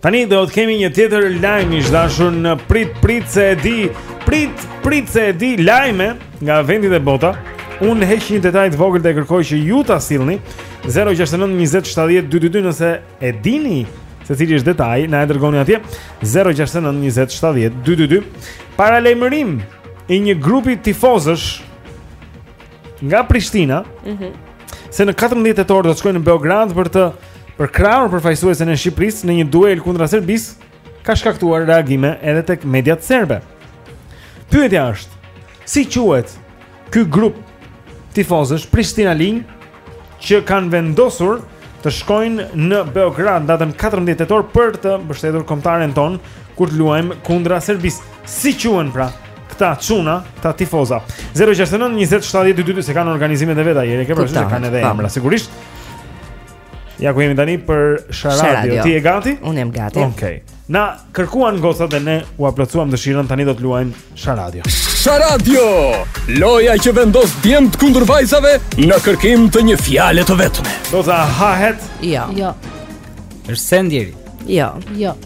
Tani do të kemi një tjetër lajm miq të dashur në prit prit se e di, prit prit se e di lajme nga vendi dhe bota. Unë heq një detaj të vogël dhe kërkoj që ju ta sillni 069 20 70 222 nëse e dini se cili është detaji, na e dërgoni atje 069 20 70 222. Paralajmërim i një grupi tifozësh nga Prishtina. Mhm. Mm se në 14 tetor do të shkojnë në Beograd për të përkrahur përfaqësuesen e Shqipërisë në një duel kundra Serbisë, ka shkaktuar reagime edhe tek mediat serbe. Pyetja është, si quhet ky grup tifozësh prishtinalinj që kanë vendosur të shkojnë në Beograd datën 14 tetor për të mbështetur kombëtaren tonë kur të luajmë kundra Serbisë. Si quhen pra këta çuna, këta tifoza. 069 20 70 222 se kanë organizimet e veta, Jeri ke parasysh se kanë edhe emra, sigurisht. Ja ku jemi tani për Sharadio. Ti je gati? Unë jam gati. Okej. Okay. Na kërkuan gocat dhe ne ua plotësuam dëshirën, tani do të luajmë Sharadio. Sharadio! Loja që vendos djemt kundër vajzave në kërkim të një fjale të vetme. Do të hahet? Jo. Jo. Është send Jeri. Jo. Jo.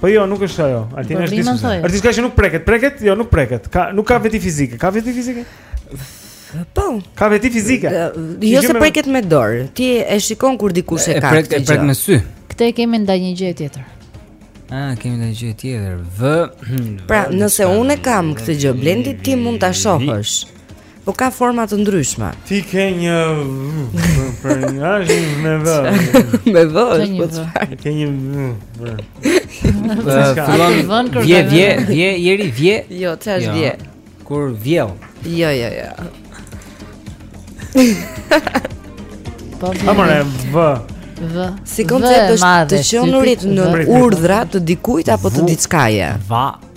Po jo, nuk është ajo. Altin po, është diskuse. Është diçka që nuk preket. Preket? Jo, nuk preket. Ka nuk ka veti fizike. Ka veti fizike? Po. Ka veti fizike. Jo se preket me dorë. Ti e shikon kur dikush e ka. E prek, preket me sy. Këtë e kemi ndaj një gjë tjetër. Ah, kemi ndaj një gjë tjetër. V. Pra, nëse unë kam këtë gjë blendi, ti mund ta shohësh. Po ka forma të ndryshme. Ti ke një për një asnjë me vë. Me vë, po çfarë? Ke një vë. Fillon vje vje vje ieri vje. Jo, ç'është jo. vje? Kur vjell. Jo, jo, jo. Po. A more vë. Vë. Si koncept është të qenurit në urdhra të dikujt apo të diçkaje. Va.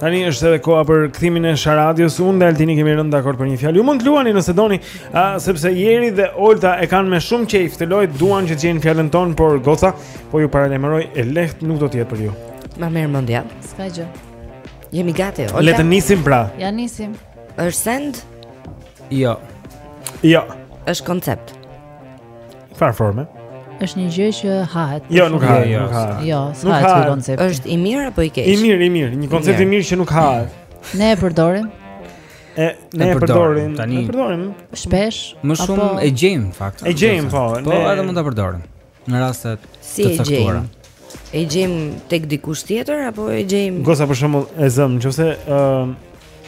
Tani është edhe koha për kthimin e Sharadios. Unë dhe Altini kemi rënë dakord për një fjalë. Ju mund të luani nëse doni, a, sepse Jeri dhe Olta e kanë me shumë qejf këtë lojë, duan që të gjejnë fjalën tonë, por goca, po ju paralajmëroj e lehtë nuk do të jetë për ju. Ma merr mendja. S'ka gjë. Jemi gati. Olta. Le të nisim pra. Ja nisim. Është send? Jo. Jo. Është koncept. Çfarë forme. Është një gjë që hahet. Jo, nuk hahet, jo, nuk hahet. Jo, nuk hahet ky koncept. Është i mirë apo i keq? I mirë, i mirë, një koncept i mirë që nuk hahet. Ne e përdorim. E ne e përdorim. Tani e përdorim shpesh. Më shumë e gjejmë në fakt. E gjejmë po. Po edhe mund ta përdorim. Në raste të caktuara. E gjejmë tek dikush tjetër apo e gjejmë Goca për shembull e zëmë, nëse ë uh,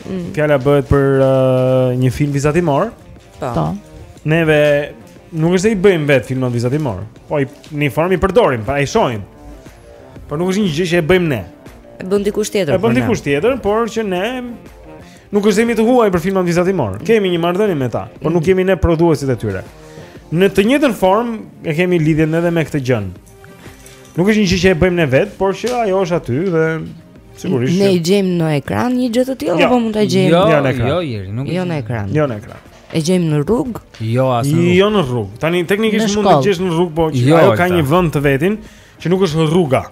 mm. fjala bëhet për uh, një film vizatimor. Po. po. Neve nuk është se i bëjmë vetë filmat vizatimor, po në një formë i përdorim, pra i shohim. Por nuk është një gjë që e bëjmë ne. E bën dikush tjetër. E bën dikush tjetër, por që ne nuk është se jemi të huaj për filmat vizatimor. Kemi një marrëdhënie me ta, por nuk jemi ne prodhuesit e tyre. Në të njëjtën formë e kemi lidhjen edhe me këtë gjën. Nuk është një gjë që e bëjmë ne vetë, por që ajo është aty dhe sigurisht ne e gjejmë në ekran një gjë të tillë jo. apo mund ta gjejmë jo, jo në ekran. Jo, jo, nuk e gjejmë. Jo në ekran. Jo në ekran. E gjejmë në rrugë? Jo, as në rrugë. Jo në rrugë. Tani teknikisht mund të gjesh në rrugë, por jo, ajo ka një vend të vetin që nuk është rruga.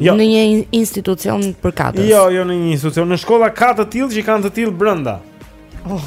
Jo. Në një institucion përkatës. Jo, jo në një institucion, në shkolla ka të tillë që kanë të tillë brenda. Oh.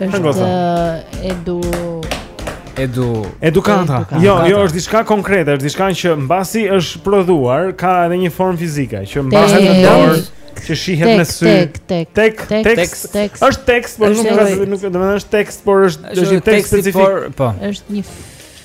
Është edu edu edukanta. Jo, jo është diçka konkrete, është diçka që mbasi është prodhuar, ka edhe një formë fizike që mbahet në dorë që shihet me sy. Tek tek tek tek tek. Është tekst, por nuk është, nuk do të thoja është tekst, por është është një tekst specifik. Po. Është një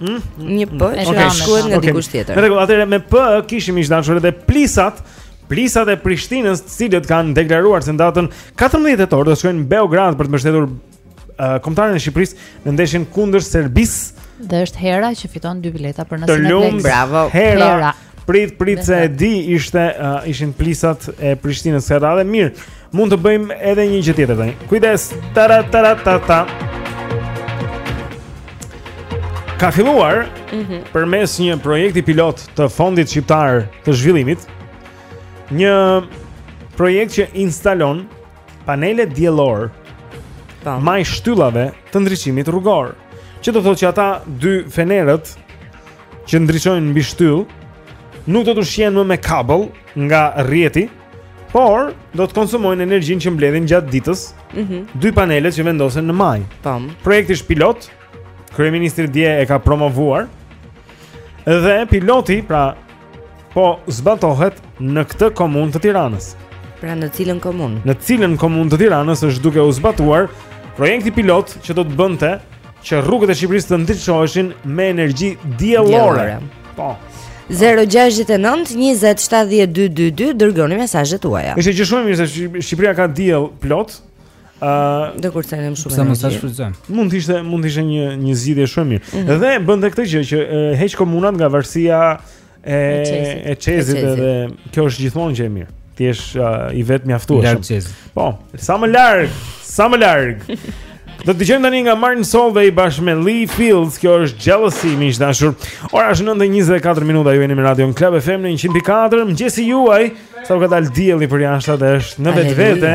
Hmm? Një P që okay. shkruhet nga okay. dikush tjetër. Në rregull, atëherë me P kishim miq të dashur edhe plisat. Plisat e Prishtinës, të cilët kanë deklaruar se në datën 14 tetor do të shkojnë në Beograd për të mbështetur uh, kombëtaren e Shqipërisë në ndeshjen kundër Serbisë. Dhe është Hera që fiton dy bileta për në Cineplex. Bravo. Hera. hera. Prit, prit se e di ishte uh, ishin plisat e Prishtinës së radhës. Mirë, mund të bëjmë edhe një gjë tjetër tani. Kujdes. Tara tara ta ta. Ka filluar mm -hmm. përmes një projekti pilot të Fondit Shqiptar të Zhvillimit një projekt që instalon panele diellore ta po. majë shtyllave të ndriçimit rrugor. Që do thotë që ata dy fenerët që ndriçojnë mbi shtyllë nuk do të ushqehen më me kabëll nga rrjeti, por do të konsumojnë energjinë që mbledhin gjatë ditës. Mhm. Mm dy panelet që vendosen në majë. Tam. Projekti është pilot. Kryeministri dje e ka promovuar. Dhe piloti, pra, po zbatohet në këtë komunë të Tiranës. Pra në cilën komunë? Në cilën komunë të Tiranës është duke u zbatuar projekti pilot që do të bënte që rrugët e Shqipërisë të ndriçoheshin me energji diellore. Po. 069 20 70 222 dërgoni mesazhet tuaja. Është gjë shumë e mirë se Shqipëria ka diell plot. Ëh, uh, do kursenim shumë. Pse mos ta shfrytëzojmë. Mund të ishte mund të ishte një një zgjidhje shumë e mirë. Mm -hmm. Dhe bënte këtë gjë që uh, heq komunat nga varësia e e CEZ-it edhe kjo është gjithmonë gjë e mirë. Të jesh uh, i vetëmjaftueshëm. Po, sa më larg, sa më larg. Do të dëgjojmë tani nga Martin Solveig bashkë me Lee Fields, kjo është Jealousy miq të dashur. Ora është 9:24 minuta, ju jeni në Radio Club FM në 104. Mëngjesi juaj, sa u ka dalë dielli përjashta është në vetvete.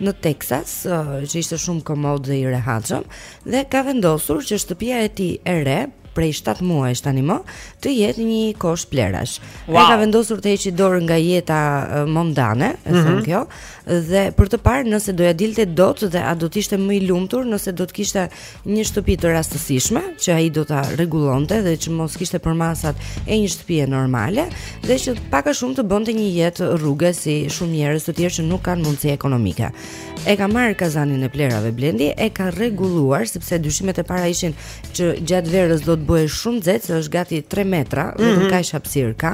në Texas, që ishte shumë komod dhe i rehatshëm dhe ka vendosur që shtëpia e tij e re prej 7 muajsh tanimë të jetë një kosh plehrash. Wow. Ai ka vendosur të heqë dorë nga jeta mondane, e thotë mm -hmm. kjo, dhe për të parë nëse do ia dilte dot dhe a do të ishte më i lumtur nëse do të kishte një shtëpi të rastësishme që ai do ta rregullonte dhe që mos kishte përmasat e një shtëpie normale dhe që pak a shumë të bënte një jetë rruge si shumë njerëz të tjerë që nuk kanë mundësi ekonomike. E ka marrë kazanin e plehrave Blendi, e ka rregulluar sepse dyshimet e para ishin që gjatë verës do të bëhej shumë nxehtë, se është gati 3 metra, mm -hmm. kaq hapësirë ka.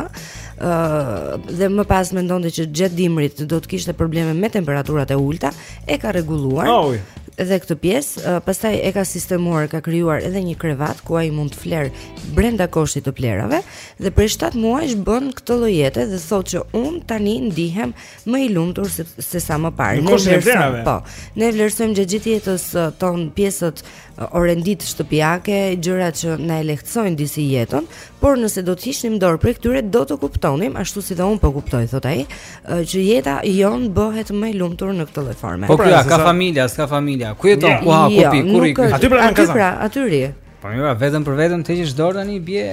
ë uh, dhe më pas mendonte që gjatë dimrit do të kishte probleme me temperaturat e ulëta, e ka rregulluar. Oh, dhe këtë pjesë, uh, pastaj e ka sistemuar, ka krijuar edhe një krevat ku ai mund të flejë brenda koshit të plehrave dhe prej 7 muajsh bën këtë lloj jete dhe thotë që unë tani ndihem më i lumtur se, se sa më parë. Ne vlerësojmë, po. Ne vlerësojmë gjatë gjithë jetës uh, tonë pjesët uh, orenditë shtëpiake, gjëra që na e lehtësojnë disi jetën, por nëse do të hiqnim dorë prej këtyre do të kuptonim, ashtu si dhe unë po kuptoj, thotë ai, që jeta jonë bëhet më e lumtur në këtë lloj forme. Po pra, pra ka familje, s'ka familje. Ku jeton? Ku ha, ku jo, pi, ku rri? Aty pra në kazan. Aty pra, aty rri. Po mirë, vetëm për vetëm të heqësh dorë tani bie.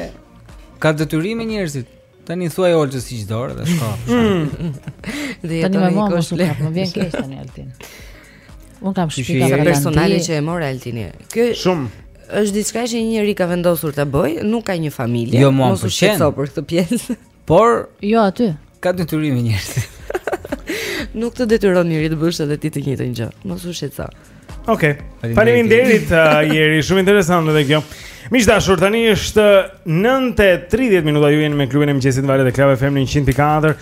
Ka detyrime njerëzit. Tani thuaj Olta hiq dorë dhe shko. Mm. Dhe tani më vonë mos lë, më vjen keq tani Altin. Unë kam shpika për personale që e mor Altin. Kjo shumë është diçka që një njeri ka vendosur ta bëjë, nuk ka një familje, jo, mos u shqetëso për këtë pjesë. Por jo aty. Ka detyrime njerëzit. Nuk të detyron njeri të bësh edhe ti të njëjtën gjë. Mos u shqetëso. Okej. Okay. Faleminderit uh, Jeri, shumë interesante edhe kjo. Miq të dashur, tani është 9:30 minuta ju jeni me klubin e mëngjesit në valët e Club FM 104,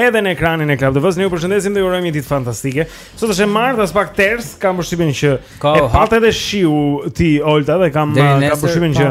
edhe në ekranin e Club TV-së. Ne ju përshëndesim dhe ju urojmë një ditë fantastike. Sot është e martë, as pak ters, kam përshtypjen që ka e patë edhe shiu ti Olta dhe kam kam përshtypjen që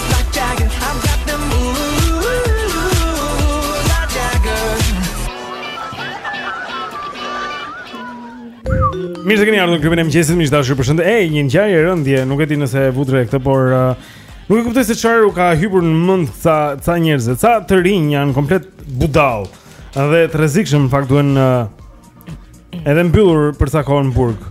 Mirë se keni ardhur në klubin e mëngjesit, miq të dashur, përshëndetje. Ej, një ngjarje e rëndë, nuk e di nëse e vutë re këtë, por uh, nuk e kuptoj se çfarë u ka hyrë në mend ca ca njerëz, ca të rinj janë komplet budallenj. Dhe të rrezikshëm në fakt duhen uh, Edhe mbyllur për sa kohë në burg.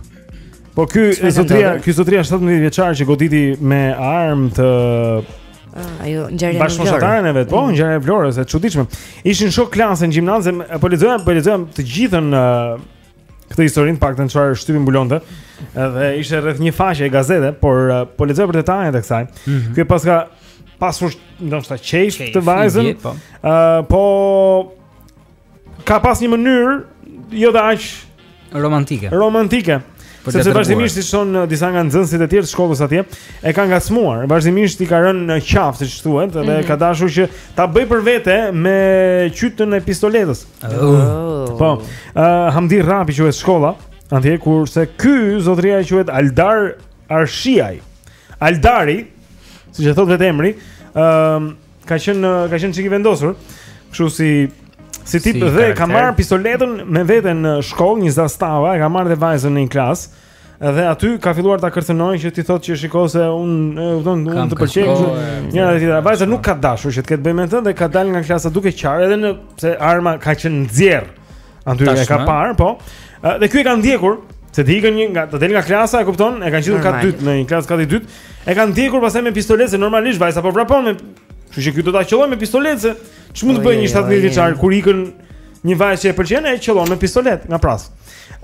Po ky zotria, ky zotria 17 vjeçar që goditi me armë të ah, ajo ngjarja e Bashkëshortën e vet, po mm. ngjarja e Vlorës, e çuditshme. Ishin shokë klase në gjimnaz, po lexoja, po lexoja të gjithën këtë historinë pak të çfarë shtypi mbulonte. Edhe ishte rreth një faqe e gazete, por po lexoja për detajet e kësaj. Mm -hmm. Ky paska pasur ndoshta qejf të vajzën. Ëh, po, po ka pas një mënyrë jo të aq romantike. Romantike. Sepse vazhdimisht ishin uh, disa nga nxënësit e tjerë të shkollës atje, e ka ngacmuar. Vazhdimisht i ka rënë në qafë, siç thuhet, dhe mm -hmm. ka dashur që ta bëj për vete me qytën e pistoletës. Oh. Po, uh, Hamdi Rapi quhet shkolla, atje kurse ky zotëria quhet Aldar Arshiaj. Aldari, siç e thot vetë emri, ëm um, Ka qenë ka qenë çik i vendosur. Kështu si si tip dhe ka marr pistoletën me vete në shkollë, një zastava, e ka marrë dhe vajzën në një klas. Dhe aty ka filluar ta kërcënojë që t'i thotë që shiko se un, e kupton, un të pëlqej. Njëra dhe tjetra, vajza nuk ka dashur që të ketë të bëj me të dhe ka dalë nga klasa duke qarë edhe pse arma ka qenë nxjerr. Aty e ka parë, po. Dhe ky e ka ndjekur, se të ikën një nga të del nga klasa, e kupton? E kanë gjetur kat dytë në një klasë kat dytë. E ka ndjekur pastaj me pistoletë, normalisht vajza po vrapon me. Kështu që ky do ta qelloj me pistoletë. Se ç'mund të bëjë një 17 vjeçar kur ikën një vajzë që e pëlqen e qellon me pistoletë nga pas.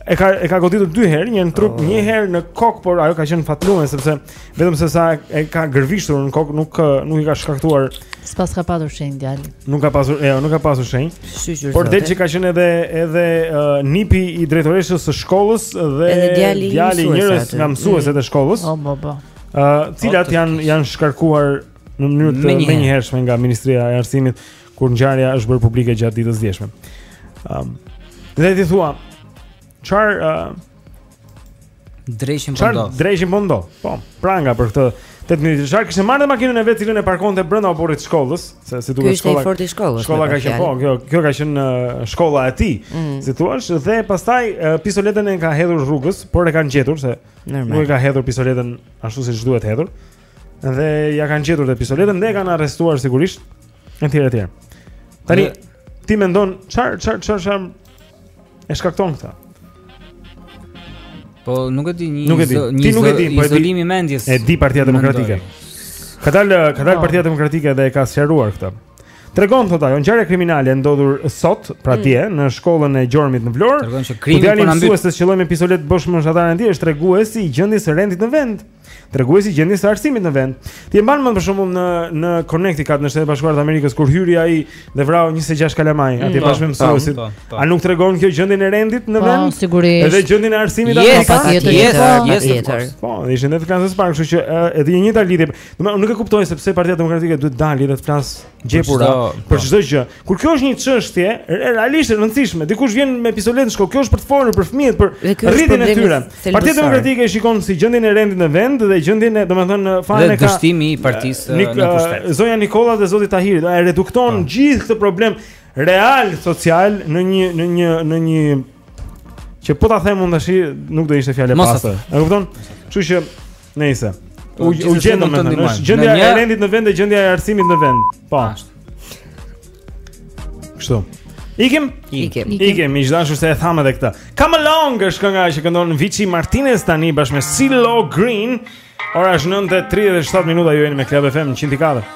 E ka e ka goditur dy herë, një në trup, oh. një herë në kokë, por ajo ka qenë fatlume sepse Vetëm se sa e ka gërvishtur në kokë, nuk nuk i ka shkaktuar. S'paska pasur shenjë djali. Nuk ka pasur, jo, nuk ka pasur shenjë. Por del që ka qenë edhe edhe uh, nipi i drejtoreshës së shkollës dhe djali, djali i njërës nga mësueset e mm. shkollës. Oh, bo, bo. Uh, cilat oh, janë janë shkarkuar në mënyrë të menjëhershme nga Ministria e Arsimit kur ngjarja është bërë publike gjatë ditës së djeshme. Ëm. Um, dhe ti thua, çfarë uh, Dreqin po ndodh. Çfarë dreqin po ndodh? Po, pranga për këtë 8 minutë. Kishte madje makinën e vet të cilën e parkonte brenda oborrit të shkollës, se si duhet shkolla. Ky ishte i forti i shkollës. Shkolla ka qenë po, kjo kjo ka qenë uh, shkolla e tij. Mm. Si thua, dhe pastaj uh, pistoletën e ka hedhur rrugës, por e kanë gjetur se Normal. nuk e ka hedhur pistoletën ashtu siç duhet hedhur. Dhe ia kanë gjetur dhe pistoletën dhe e kanë arrestuar sigurisht. Etj etj. Tani ti mendon çfar çfar çfar E shkakton këtë. Po nuk e di unë nuk e di. Jo ti nuk e di, po izolim i mendjes. E di Partia Demokratike. Ka dalë ka dalë po. Partia Demokratike dhe e ka sqaruar këtë. Tregon thotë ajo, ngjarja kriminale e ndodhur sot, pra mm. dje, në shkollën e Gjormit në Vlorë. Tregon se krimi po na mbyt. Djali i mësueses që qëlloi me pistolet bashkëmoshataren e tij, është treguesi i gjendjes së rendit në vend. Treguesi i gjendjes së arsimit në vend. Ti e mban mend për shembull në në Connecticut në Shtetet e Bashkuara të Amerikës kur hyri ai dhe vrau 26 kalamaj mm, atje bashkë me po, mësuesit. Po, po. A nuk tregon kjo gjendjen e rendit në vend? Po, sigurisht. Edhe gjendjen e arsimit atje. Yes, patjetër, yes, yes, yes. Po, ishin edhe klasë e parë, kështu që edhe e njëjta lidhje. Domethënë nuk e kuptoj se pse Partia Demokratike duhet të dalë dhe të flasë gjepura për çdo gjë. Kur kjo është një çështje realisht e rëndësishme, dikush vjen me pistoletë në shkollë, kjo është për të folur për fëmijët, për rritjen e tyre. Partia Demokratike e shikon si gjendjen e rendit në vend dhe gjendjen e, domethënë, fajin e ka dështimi i partisë në pushtet. Zonja Nikolla dhe zoti Tahiri, e redukton po. gjithë këtë problem real social në një në një në një që po ta them unë tash nuk do ishte fjalë e pastër. E kupton? Kështu që Nëse u u gjetëm në një gjendja e rendit në vend e gjendja e arsimit në vend. Po. Kështu. Ikem? Ikem. Ikem, i dashur se e thamë edhe këtë. Come along, është kënga që këndon Vicci Martinez tani bashkë me CeeLo Green. Ora është 9:37 minuta, ju jeni me Club FM 104.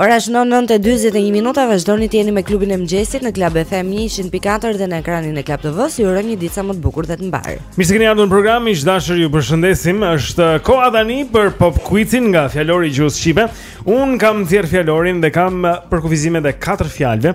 Ora është 9:41 minuta, vazhdoni të jeni me klubin e mëngjesit në Club FM 104 dhe në ekranin e Club TV-së. Ju urojmë një ditë sa më të bukur dhe të mbarë. Mirë se keni ardhur në program, miq të dashur ju përshëndesim. Është koha tani për Pop Quizin nga Fjalori i Gjuhës Shqipe. Un kam thirr fjalorin dhe kam përkufizimet e katër fjalëve.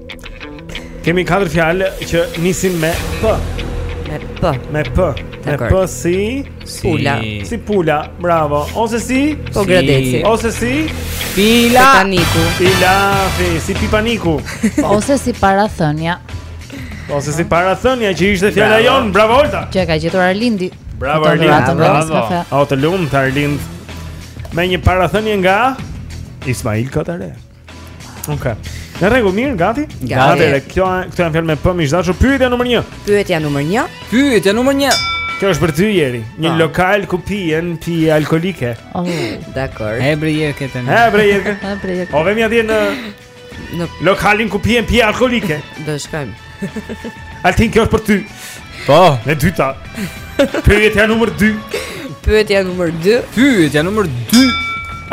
Kemi katër fjalë që nisin me p. Me p. Me p. Me p si si pula. Si pula, bravo. Ose si Pogradeci. Ose si pila. Paniku. Pila, fi, si paniku. Ose si parathënia. Ose si parathënia që ishte fjala jonë, bravo Olta. Që e ka gjetur Arlindi. Bravo Arlindi. Bravo. Au të lumt Arlind. Me një parathënie nga Ismail Kadare. Okej. Okay. Në rregull, mirë, gati? Gati. Atëre, kjo këto janë fjalë me p, miq të dashur. Pyetja numër 1. Pyetja numër 1. Pyetja numër 1. Kjo është për ty Jeri, një pa. Po. lokal ku pihen pije alkoolike. Oh, dakor. Hë bre Jeri këtë. Hë bre Jeri. Hë bre Jeri. O vemi atje në në lokalin ku pihen pije alkoolike. Do shkojmë. Altin kjo është për ty. Po, e dyta. Pyetja numër 2. Pyetja numër 2. Pyetja numër 2.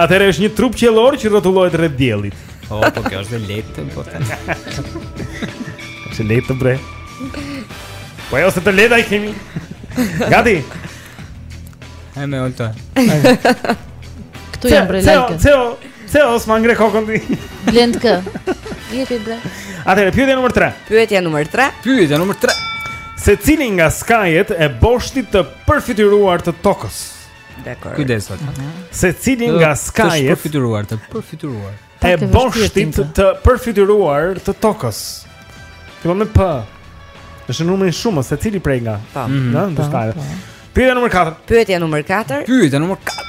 Atëherë është një trup qiellor që rrotullohet rreth diellit. Po, po kjo është e lehtë, po tani. Është e lehtë bre. Po ajo se të lehta i kemi. Gati. E më Olta. Këtu jam bre like. Ceo, ceo, s'ma ngre kokën ti. Blend kë. Jepi bre. Atëre pyetja numër 3. Pyetja numër 3. Pyetja numër 3. Secili nga skajet e boshtit të përfytyruar të tokës? Dakord. Kujdes. Uh mhm. -huh. Secili nga skajet të përfytyruar të përfytyruar e boshtit të përfytyruar të tokës. Fillon me P. Është numri i shumës, secili prej nga. Po. Mhm. Ëh, do të po. Pyetja numër 4. Pyetja numër 4. Pyetja numër 4.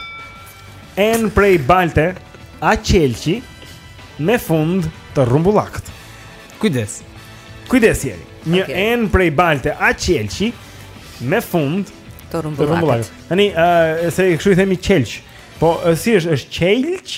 Enë prej balte a qelqi me fund të rrumbullakët. Kujdes. Kujdes Jeri. Një okay. enë prej balte a qelqi me fund të rrumbullakët. Tani, ëh, uh, se kështu i themi qelq. Po, si është, është qelq?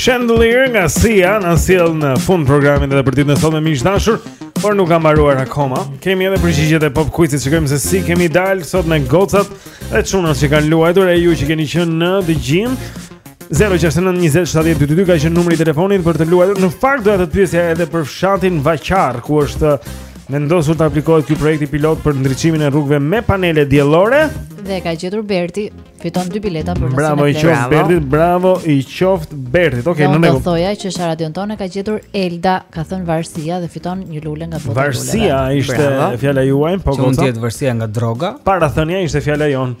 Chandelier nga Sia na sjell në fund programit edhe për ditën e sotme miq të dashur, por nuk ka mbaruar akoma. Kemi edhe përgjigjet e pop quizit shikojmë se si kemi dalë sot me gocat dhe çunat që kanë luajtur e ju që keni qenë në dëgjim. 0692070222 ka qenë numri i telefonit për të luajtur. Në fakt doja të pyesja edhe për fshatin Vaqarr ku është Vendosur të aplikohet ky projekti pilot për ndriçimin e rrugëve me panele diellore. Dhe ka gjetur Berti, fiton dy bileta për Cineplex. Bravo i qoftë Bertit, bravo i qoftë Bertit. Okej, okay, në rregull. Do thoja që sa radion tonë ka gjetur Elda, ka thënë varësia dhe fiton një lule nga bota. Varësia ishte fjala juaj, po goca. Mund të jetë varësia nga droga. Parathënia ishte fjala jonë.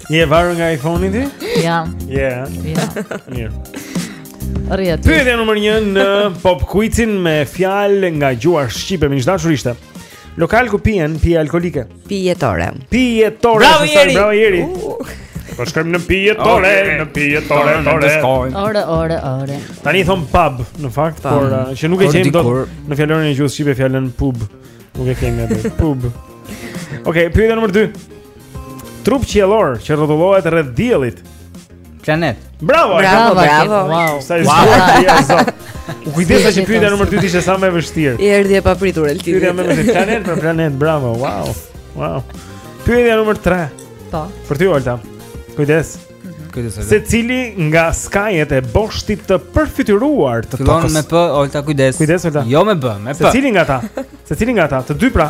Je e varur nga iPhone-i ti? Jam. Je. Ja. Mirë. Rrjet. Pyetja numër 1 në Pop Quizin me fjalë nga gjuha shqipe, miq të dashur ishte. Lokal ku pihen pije alkoolike. Pijetore. Pijetore. Bravo Jeri. Bravo Jeri. Po shkojmë në pijetore, okay. në pijetore, në të shkojmë. Ore, ore, ore. Tani thon pub, në fakt, Tam. por uh, që nuk e kemi dot në fjalorin e gjuhës shqipe fjalën pub. Nuk e kemi atë pub. Okej, okay, pyetja numër 2. Trup qiellor që rrotullohet rreth diellit. Planet. Bravo, bravo, bravo. Wow. Sa i zoti. U kujdesa që pyetja numër 2 ishte sa më e vështirë. I erdhi e papritur Eltinit. Pyetja më e vështirë. Planet për planet, bravo. Wow. Wow. Pyetja numër 3. Po. Për ty Olta. Kujdes. Mhm. Kujdes. Secili nga skajet e boshtit të përfytyruar të tokës? Fillon me P, Olta, kujdes. Kujdes Olta. Jo me B, me P. Secili nga ata? Secili nga ata? Të dy pra.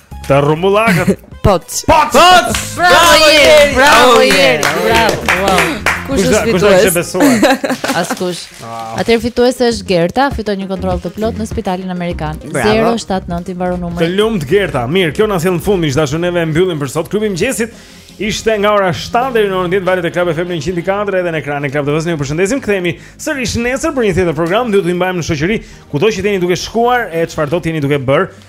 Të rrumbullakët. Poc. Poc. Poc. Bravo Jeri. Bravo Jeri. Bravo. Wow. Kush është fitues? Askush. Atëherë fitues është Gerta, fiton një kontroll të plotë në Spitalin Amerikan. 079 i mbaron numri. Të lumtë Gerta. Mirë, kjo na sjell në fund, miq të dashur neve e mbyllim për sot klubin e mëngjesit. Ishte nga ora 7 deri në orën 10 valët e Club FM 104 edhe në ekranin e Club TV-s. Ne ju përshëndesim. Kthehemi sërish nesër për një tjetër program. Ju do të mbajmë në shoqëri kudo që jeni duke shkuar e çfarë do të jeni duke bërë.